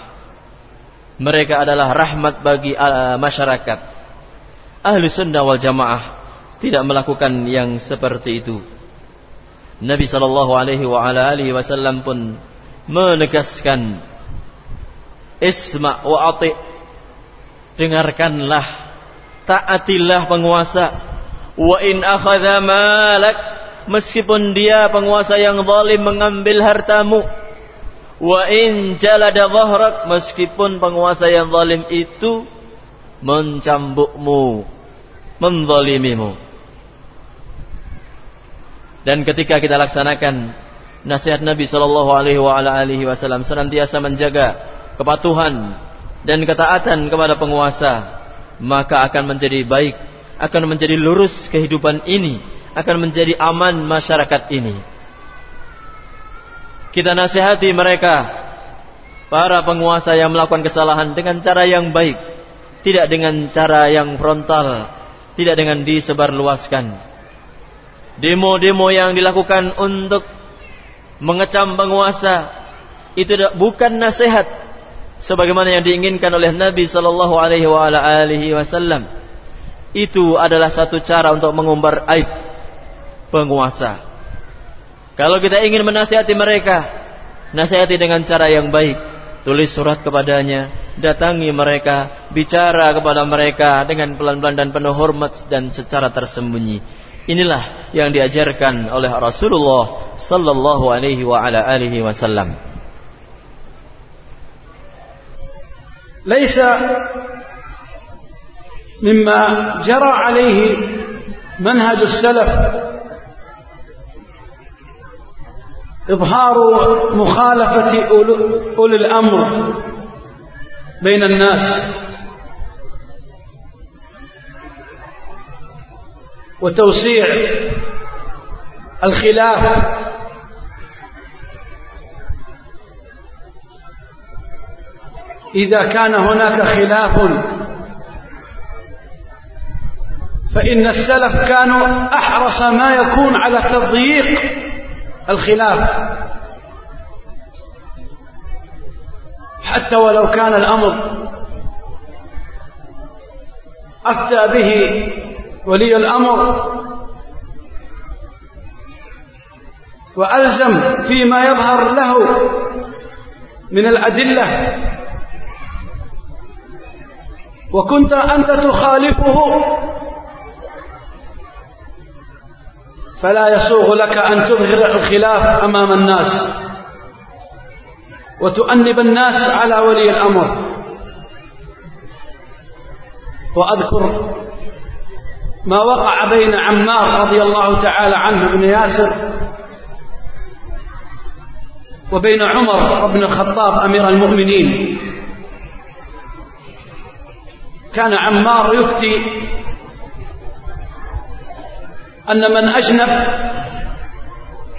Mereka adalah rahmat bagi uh, masyarakat. Ahlus sunnah wal jamaah tidak melakukan yang seperti itu. Nabi sallallahu alaihi wa ala alihi wasallam pun menegaskan isma wa ati dengarkanlah taatilah penguasa. Wa in akhadha malak meskipun dia penguasa yang zalim mengambil hartamu. Wa in jalada dhahrak meskipun penguasa yang zalim itu mencambukmu menzalimimu. Dan ketika kita laksanakan nasihat Nabi sallallahu alaihi wasallam senantiasa menjaga kepatuhan dan ketaatan kepada penguasa maka akan menjadi baik, akan menjadi lurus kehidupan ini, akan menjadi aman masyarakat ini. Kita nasihati mereka, para penguasa yang melakukan kesalahan dengan cara yang baik, tidak dengan cara yang frontal, tidak dengan disebarluaskan. demo-demo yang dilakukan untuk mengecam penguasa itu bukan nasihat sebagaimana yang diinginkan oleh Nabi sallallahu alaihi wasallam. Itu adalah satu cara untuk mengumbar aib penguasa. Kalau kita ingin menasihati mereka, nasihati dengan cara yang baik. Tulis surat kepadanya, datangi mereka, bicara kepada mereka dengan pelan-pelan dan penuh hormat dan secara tersembunyi. Inilah yang diajarkan oleh Rasulullah sallallahu alaihi wa ala alihi wasallam. ليس مما جرى عليه منهج السلف إظهار مخالفة أولي الأمر بين الناس. وتوسيع الخلاف إذا كان هناك خلاف. فإن السلف كانوا أحرص ما يكون على تضييق الخلاف. حتى ولو كان الأمر أفتى به ولي الأمر وألزم فيما يظهر له من الأدلة وكنت أنت تخالفه. فلا يسوغ لك أن تظهر الخلاف أمام الناس وتؤنب الناس على ولي الأمر. وأذكر ما وقع بين عمار رضي الله تعالى عنه بن ياسر وبين عمر بن الخطاب أمير المؤمنين. كان عمار يفتي أن من أجنب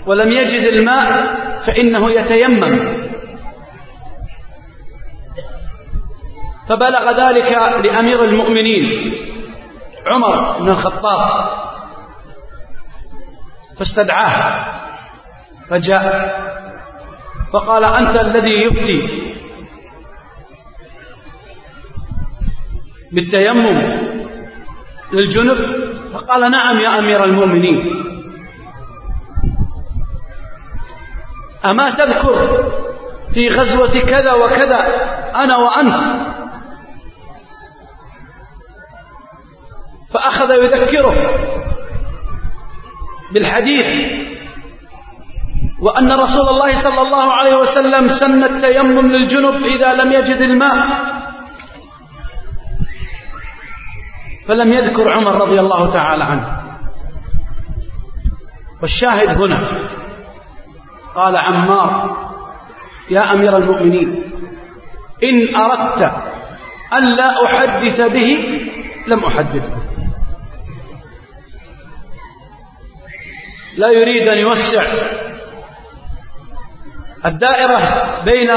ولم يجد الماء فإنه يتيمم. فبلغ ذلك لأمير المؤمنين عمر بن الخطاب فاستدعاه فجاء فقال أنت الذي يفتي. بالتيمم للجنب فقال نعم يا أمير المؤمنين. أما تذكر في غزوة كذا وكذا أنا وأنت؟ فأخذ يذكره بالحديث وأن رسول الله صلى الله عليه وسلم سن التيمم للجنب إذا لم يجد الماء. فلم يذكر عمر رضي الله تعالى عنه. والشاهد هنا قال عمار يا أمير المؤمنين إن أردت أن لا أحدث به لم أحدثه. لا يريد أن يوسع الدائرة بين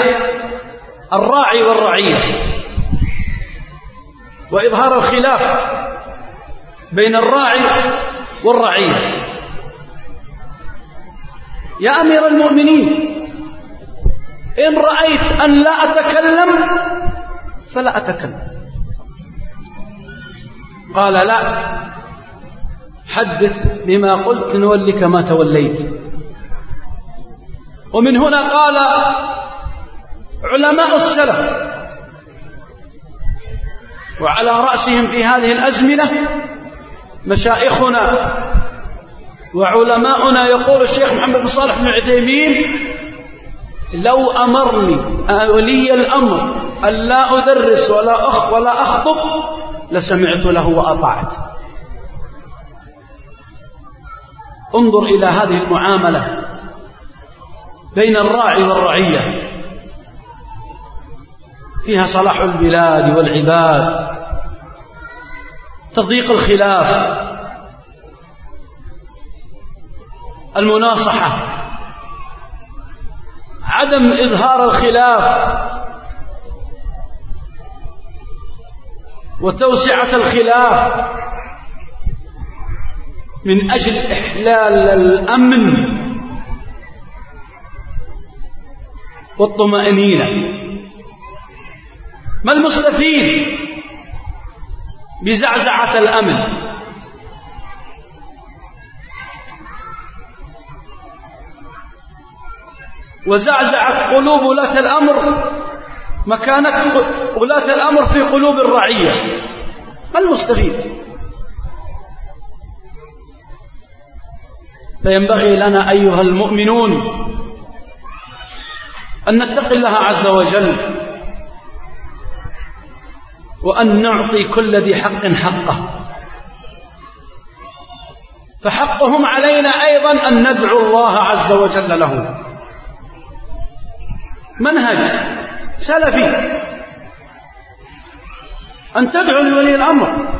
الراعي والرعية. وإظهار الخلاف بين الراعي والرعية. يا أمير المؤمنين إن رأيت أن لا أتكلم فلا أتكلم. قال لا حدث بما قلت نولك ما توليت. ومن هنا قال علماء السلف وعلى رأسهم في هذه الأزمنة مشائخنا وعلماؤنا. يقول الشيخ محمد بن صالح بن عثيمين لو أمرني ولي الأمر أن لا أدرس ولا أخ ولا أخطب لسمعت له وأطعت. انظر إلى هذه المعاملة بين الراعي والرعية. فيها صلاح البلاد والعباد. تضييق الخلاف. المناصحة. عدم إظهار الخلاف. وتوسعة الخلاف. من أجل إحلال الأمن. والطمأنينة. ما المستفيد بزعزعة الأمن وزعزعت قلوب ولاة الأمر مكانة ولاة الأمر في قلوب الرعية. ما المستفيد؟ فينبغي لنا أيها المؤمنون أن نتقي الله عز وجل. وأن نعطي كل ذي حق حقه. فحقهم علينا أيضا أن ندعو الله عز وجل له. منهج سلفي. أن تدعو لولي الأمر.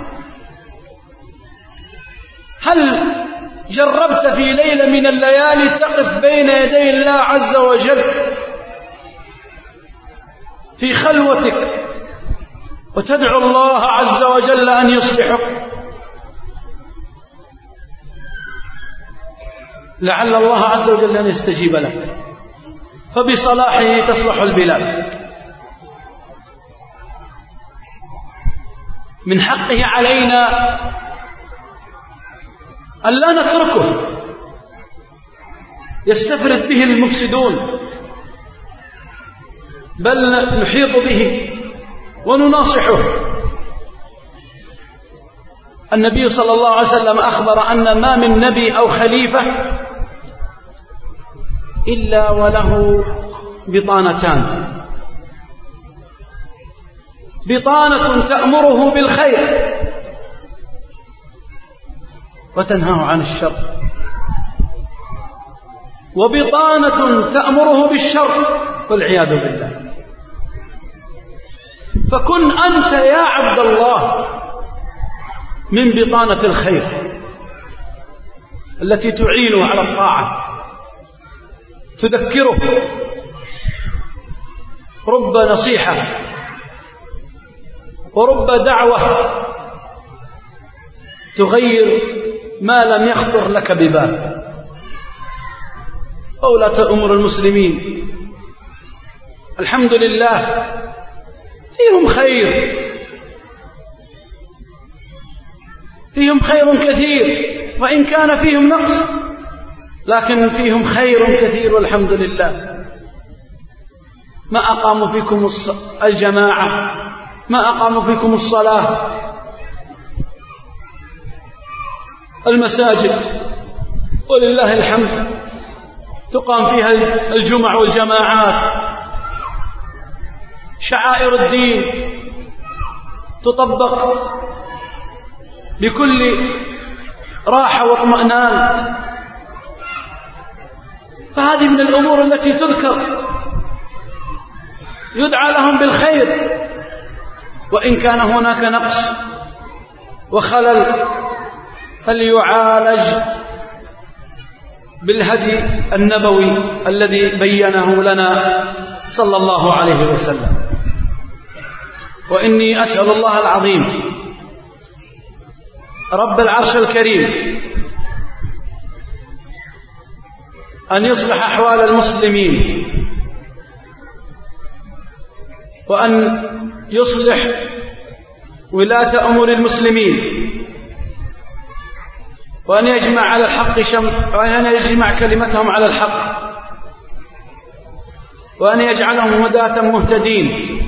هل جربت في ليلة من الليالي تقف بين يدي الله عز وجل في خلوتك وتدعو الله عز وجل أن يصلحك لعل الله عز وجل أن يستجيب لك فبصلاحه تصلح البلاد. من حقه علينا أن لا نتركه. يستفرد به المفسدون. بل نحيط به. ونناصحه. النبي صلى الله عليه وسلم أخبر أن ما من نبي أو خليفة إلا وله بطانتان. بطانة تأمره بالخير وتنهاه عن الشر. وبطانة تأمره بالشر والعياذ بالله. فكن أنت يا عبد الله من بطانة الخير التي تعينه على الطاعة تذكره. رب نصيحة ورب دعوة تغير ما لم يخطر لك ببال. أولاة أمور المسلمين. الحمد لله فيهم خير. فيهم خير كثير وإن كان فيهم نقص لكن فيهم خير كثير والحمد لله. ما أقاموا فيكم الجماعة ما أقاموا فيكم الصلاة. المساجد ولله الحمد. تقام فيها الجمع والجماعات. شعائر الدين تطبق بكل راحة واطمئنان. فهذه من الأمور التي تذكر. يدعى لهم بالخير. وإن كان هناك نقص وخلل فليعالج بالهدي النبوي الذي بينه لنا. صلى الله عليه وسلم. وإني أسأل الله العظيم رب العرش الكريم أن يصلح أحوال المسلمين وأن يصلح ولاة أمور المسلمين وأن يجمع على الحق شم وأن يجمع كلمتهم على الحق. وأن يجعلهم هداة مهتدين.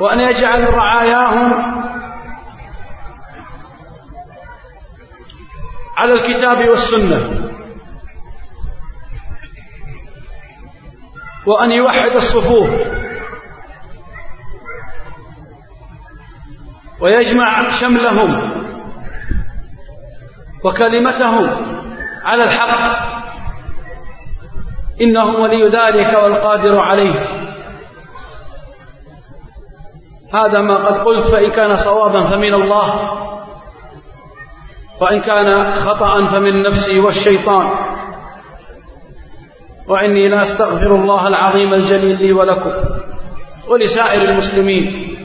وأن يجعل رعاياهم على الكتاب والسنة. وأن يوحد الصفوف. ويجمع شملهم وكلمتهم. على الحق. إنه ولي ذلك والقادر عليه. هذا ما قد قلت فإن كان صوابا فمن الله. وإن كان خطأ فمن نفسي والشيطان. وإني لا أستغفر الله العظيم الجليل لي ولكم ولسائر المسلمين.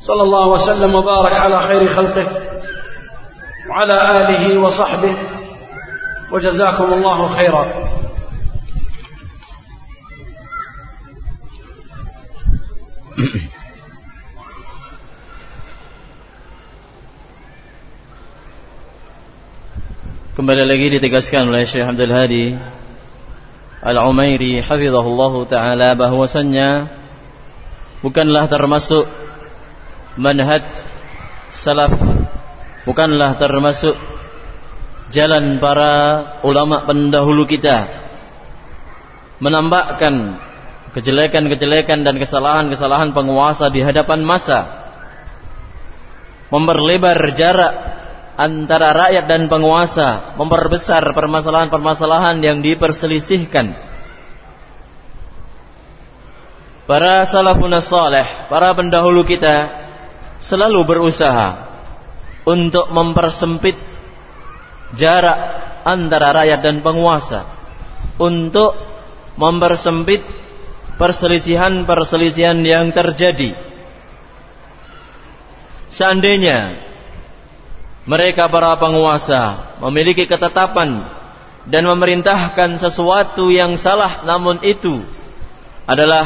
صلى الله وسلم وبارك على خير خلقه. وعلى آله وصحبه وجزاكم الله خيرا Kembali lagi ditegaskan oleh Syekh Abdul Hadi Al-Umairi hafizahullah taala bahwasannya bukanlah termasuk manhaj salaf bukanlah termasuk jalan para ulama pendahulu kita menambahkan kejelekan-kejelekan dan kesalahan-kesalahan penguasa di hadapan masa memperlebar jarak antara rakyat dan penguasa, memperbesar permasalahan-permasalahan yang diperselisihkan. Para salafun salih, para pendahulu kita selalu berusaha untuk mempersempit jarak antara rakyat dan penguasa, untuk mempersempit perselisihan-perselisihan yang terjadi. Seandainya mereka para penguasa memiliki ketetapan dan memerintahkan sesuatu yang salah namun itu adalah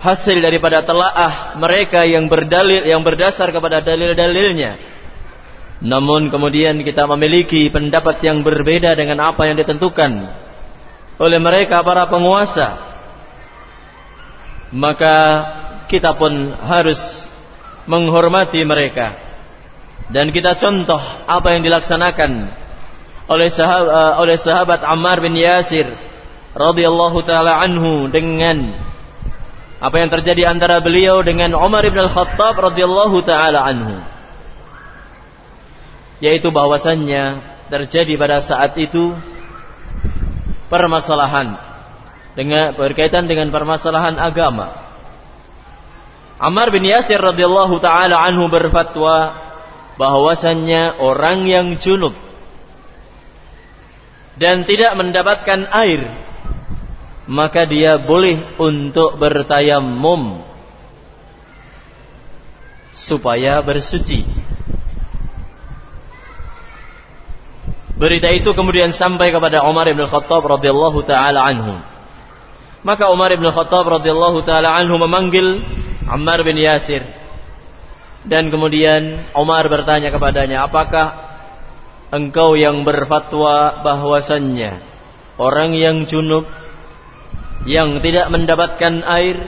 hasil daripada telaah mereka yang berdalil yang berdasar kepada dalil-dalilnya namun kemudian kita memiliki pendapat yang berbeda dengan apa yang ditentukan oleh mereka para penguasa. Maka kita pun harus menghormati mereka. Dan kita contoh apa yang dilaksanakan oleh sahabat, uh, oleh sahabat Ammar bin Yasir radhiyallahu taala anhu dengan apa yang terjadi antara beliau dengan Umar bin Al-Khattab radhiyallahu taala anhu yaitu bahwasannya terjadi pada saat itu permasalahan dengan berkaitan dengan permasalahan agama. Ammar bin Yasir radhiyallahu taala anhu berfatwa bahwasannya orang yang junub dan tidak mendapatkan air maka dia boleh untuk bertayamum supaya bersuci Berita itu kemudian sampai kepada Umar bin Khattab radhiyallahu taala anhu. Maka Umar bin Khattab radhiyallahu taala anhu memanggil Ammar bin Yasir dan kemudian Umar bertanya kepadanya, apakah engkau yang berfatwa bahwasannya orang yang junub yang tidak mendapatkan air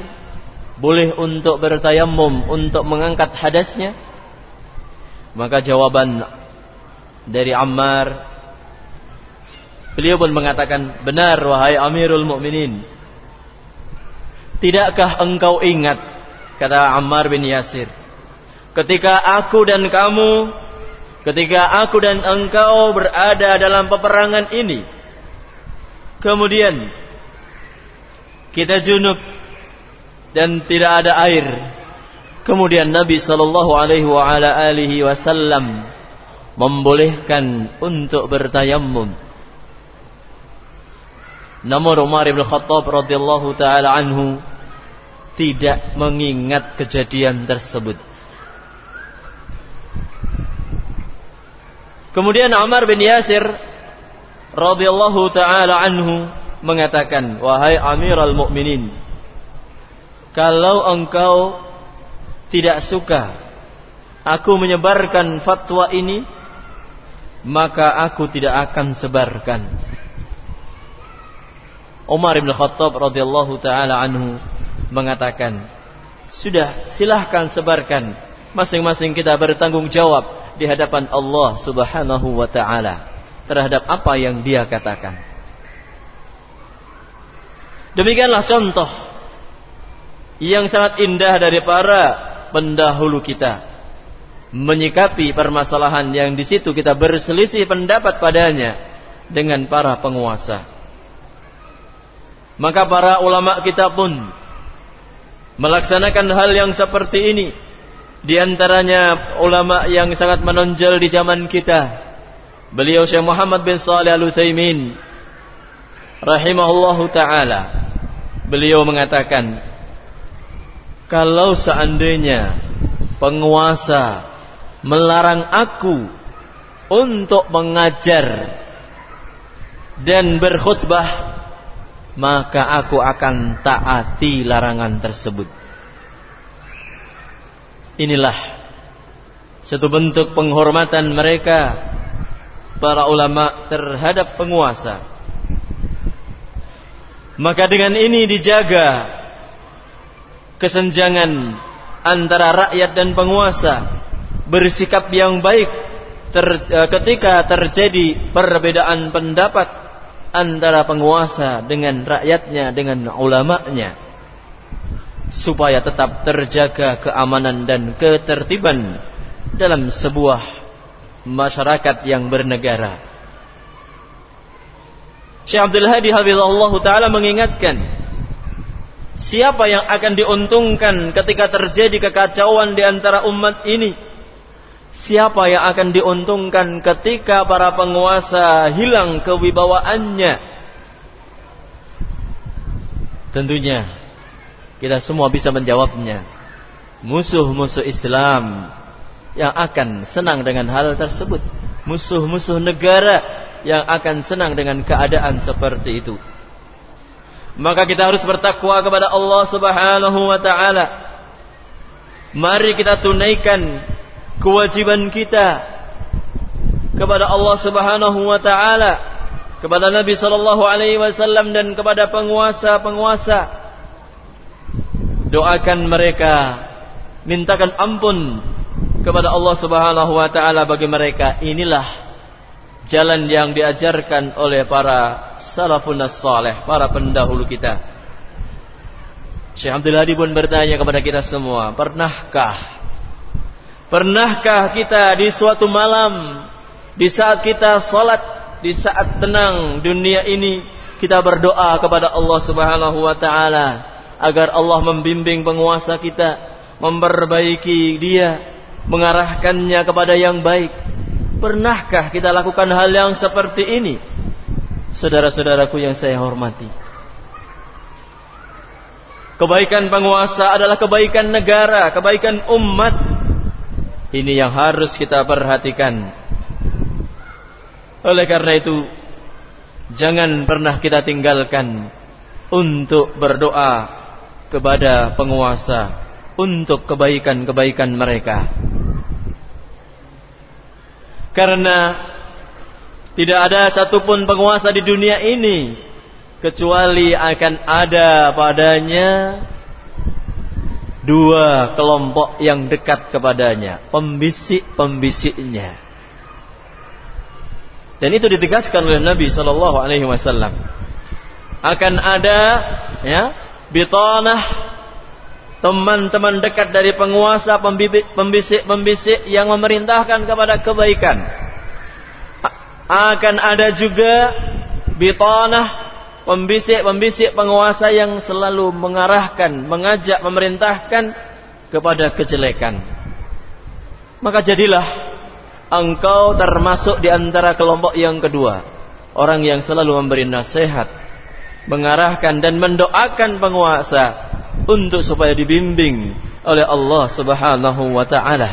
boleh untuk bertayamum untuk mengangkat hadasnya? Maka jawaban dari Ammar beliau pun mengatakan, "Benar wahai Amirul Mukminin. Tidakkah engkau ingat?" kata Ammar bin Yasir ketika aku dan kamu, ketika aku dan engkau berada dalam peperangan ini, kemudian kita junub dan tidak ada air. Kemudian Nabi Shallallahu Alaihi Wasallam membolehkan untuk bertayamum. Namun Umar bin Khattab radhiyallahu taala anhu tidak mengingat kejadian tersebut. Kemudian Ammar bin Yasir radhiyallahu taala anhu mengatakan, "Wahai Amirul Mukminin, kalau engkau tidak suka aku menyebarkan fatwa ini, maka aku tidak akan sebarkan." Umar bin Khattab radhiyallahu taala anhu mengatakan, "Sudah, silahkan sebarkan. Masing-masing kita bertanggung jawab di hadapan Allah Subhanahu wa taala terhadap apa yang dia katakan. Demikianlah contoh yang sangat indah dari para pendahulu kita menyikapi permasalahan yang di situ kita berselisih pendapat padanya dengan para penguasa. Maka para ulama kita pun melaksanakan hal yang seperti ini di antaranya ulama yang sangat menonjol di zaman kita. Beliau Syekh Muhammad bin Salih Al-Utsaimin rahimahullahu taala. Beliau mengatakan, kalau seandainya penguasa melarang aku untuk mengajar dan berkhutbah maka aku akan taati larangan tersebut. Inilah satu bentuk penghormatan mereka para ulama terhadap penguasa. Maka dengan ini dijaga kesenjangan antara rakyat dan penguasa bersikap yang baik ter, eh, ketika terjadi perbedaan pendapat antara penguasa dengan rakyatnya dengan ulamanya supaya tetap terjaga keamanan dan ketertiban dalam sebuah masyarakat yang bernegara. Syekh Abdul Hadi Habibullah Ta'ala mengingatkan Siapa yang akan diuntungkan ketika terjadi kekacauan di antara umat ini Siapa yang akan diuntungkan ketika para penguasa hilang kewibawaannya? Tentunya kita semua bisa menjawabnya. Musuh-musuh Islam yang akan senang dengan hal tersebut. Musuh-musuh negara yang akan senang dengan keadaan seperti itu. Maka kita harus bertakwa kepada Allah Subhanahu wa taala. Mari kita tunaikan kewajiban kita kepada Allah Subhanahu wa taala, kepada Nabi sallallahu alaihi wasallam dan kepada penguasa-penguasa. Doakan mereka, mintakan ampun kepada Allah Subhanahu wa taala bagi mereka. Inilah jalan yang diajarkan oleh para salafun salih, para pendahulu kita. Syekh Abdul Hadi pun bertanya kepada kita semua, pernahkah Pernahkah kita di suatu malam di saat kita salat, di saat tenang dunia ini kita berdoa kepada Allah Subhanahu wa taala agar Allah membimbing penguasa kita, memperbaiki dia, mengarahkannya kepada yang baik. Pernahkah kita lakukan hal yang seperti ini? Saudara-saudaraku yang saya hormati. Kebaikan penguasa adalah kebaikan negara, kebaikan umat, ini yang harus kita perhatikan. Oleh karena itu, jangan pernah kita tinggalkan untuk berdoa kepada penguasa untuk kebaikan-kebaikan mereka. Karena tidak ada satupun penguasa di dunia ini kecuali akan ada padanya dua kelompok yang dekat kepadanya, pembisik-pembisiknya. Dan itu ditegaskan oleh Nabi Wasallam. Akan ada ya bitanah teman-teman dekat dari penguasa pembisik-pembisik yang memerintahkan kepada kebaikan. Akan ada juga bitanah pembisik-pembisik penguasa yang selalu mengarahkan, mengajak, memerintahkan kepada kejelekan. Maka jadilah engkau termasuk di antara kelompok yang kedua, orang yang selalu memberi nasihat, mengarahkan dan mendoakan penguasa untuk supaya dibimbing oleh Allah Subhanahu wa taala.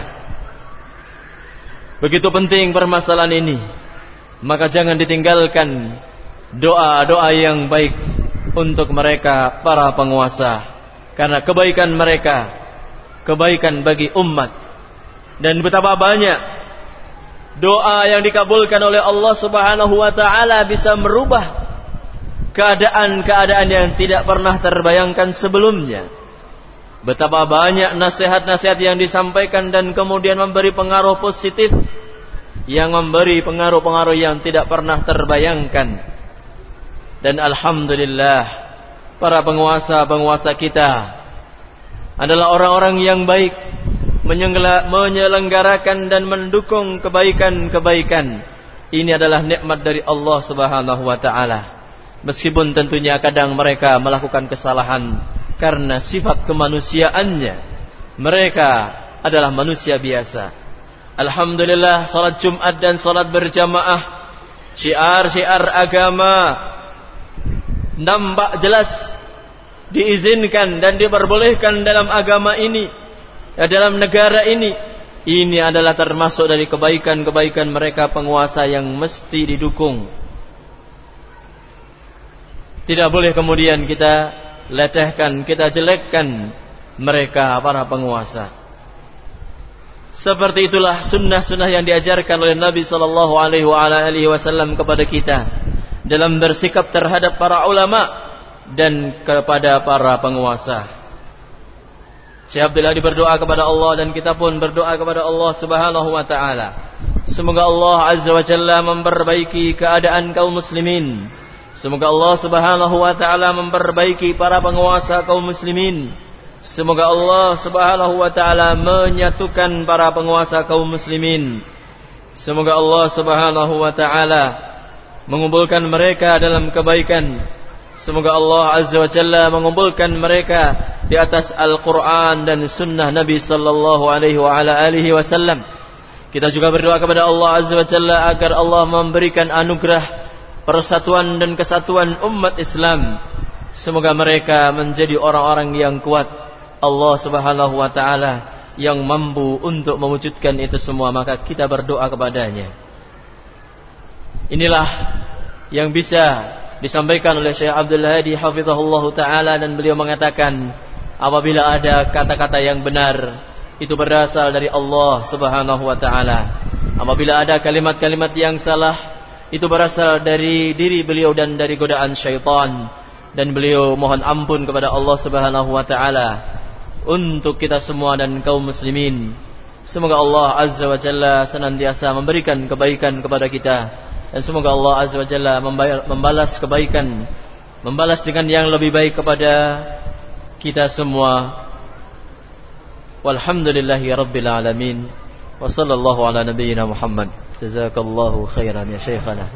Begitu penting permasalahan ini, maka jangan ditinggalkan doa-doa yang baik untuk mereka para penguasa. Karena kebaikan mereka kebaikan bagi umat. Dan betapa banyak doa yang dikabulkan oleh Allah Subhanahu wa taala bisa merubah keadaan-keadaan yang tidak pernah terbayangkan sebelumnya. Betapa banyak nasihat-nasihat yang disampaikan dan kemudian memberi pengaruh positif yang memberi pengaruh-pengaruh yang tidak pernah terbayangkan dan alhamdulillah para penguasa-penguasa kita adalah orang-orang yang baik menyelenggarakan dan mendukung kebaikan-kebaikan. Ini adalah nikmat dari Allah Subhanahu wa taala. Meskipun tentunya kadang mereka melakukan kesalahan karena sifat kemanusiaannya. Mereka adalah manusia biasa. Alhamdulillah salat Jumat dan salat berjamaah syiar-syiar agama nampak jelas diizinkan dan diperbolehkan dalam agama ini ya, dalam negara ini ini adalah termasuk dari kebaikan-kebaikan mereka penguasa yang mesti didukung. Tidak boleh kemudian kita lecehkan, kita jelekkan mereka para penguasa. Seperti itulah sunnah-sunnah yang diajarkan oleh Nabi Sallallahu Alaihi Wasallam kepada kita dalam bersikap terhadap para ulama dan kepada para penguasa. Syekh Abdul Hadi berdoa kepada Allah dan kita pun berdoa kepada Allah Subhanahu wa taala. Semoga Allah Azza wa Jalla memperbaiki keadaan kaum muslimin. Semoga Allah Subhanahu wa taala memperbaiki para penguasa kaum muslimin. Semoga Allah Subhanahu wa taala menyatukan para penguasa kaum muslimin. Semoga Allah Subhanahu wa taala mengumpulkan mereka dalam kebaikan Semoga Allah Azza wa Jalla mengumpulkan mereka di atas Al-Quran dan Sunnah Nabi Sallallahu Alaihi Wasallam. Kita juga berdoa kepada Allah Azza wa Jalla agar Allah memberikan anugerah persatuan dan kesatuan umat Islam. Semoga mereka menjadi orang-orang yang kuat. Allah Subhanahu wa taala yang mampu untuk mewujudkan itu semua maka kita berdoa kepadanya. Inilah yang bisa disampaikan oleh Syekh Abdul Hadi hafizahullah taala dan beliau mengatakan apabila ada kata-kata yang benar itu berasal dari Allah Subhanahu wa taala. Apabila ada kalimat-kalimat yang salah itu berasal dari diri beliau dan dari godaan syaitan dan beliau mohon ampun kepada Allah Subhanahu wa taala untuk kita semua dan kaum muslimin. Semoga Allah Azza wa Jalla senantiasa memberikan kebaikan kepada kita dan semoga Allah Azza wa Jalla membalas kebaikan membalas dengan yang lebih baik kepada kita semua. Walhamdulillahi rabbil alamin. Wa sallallahu ala nabiyyina Muhammad. Jazakallahu khairan ya syekhana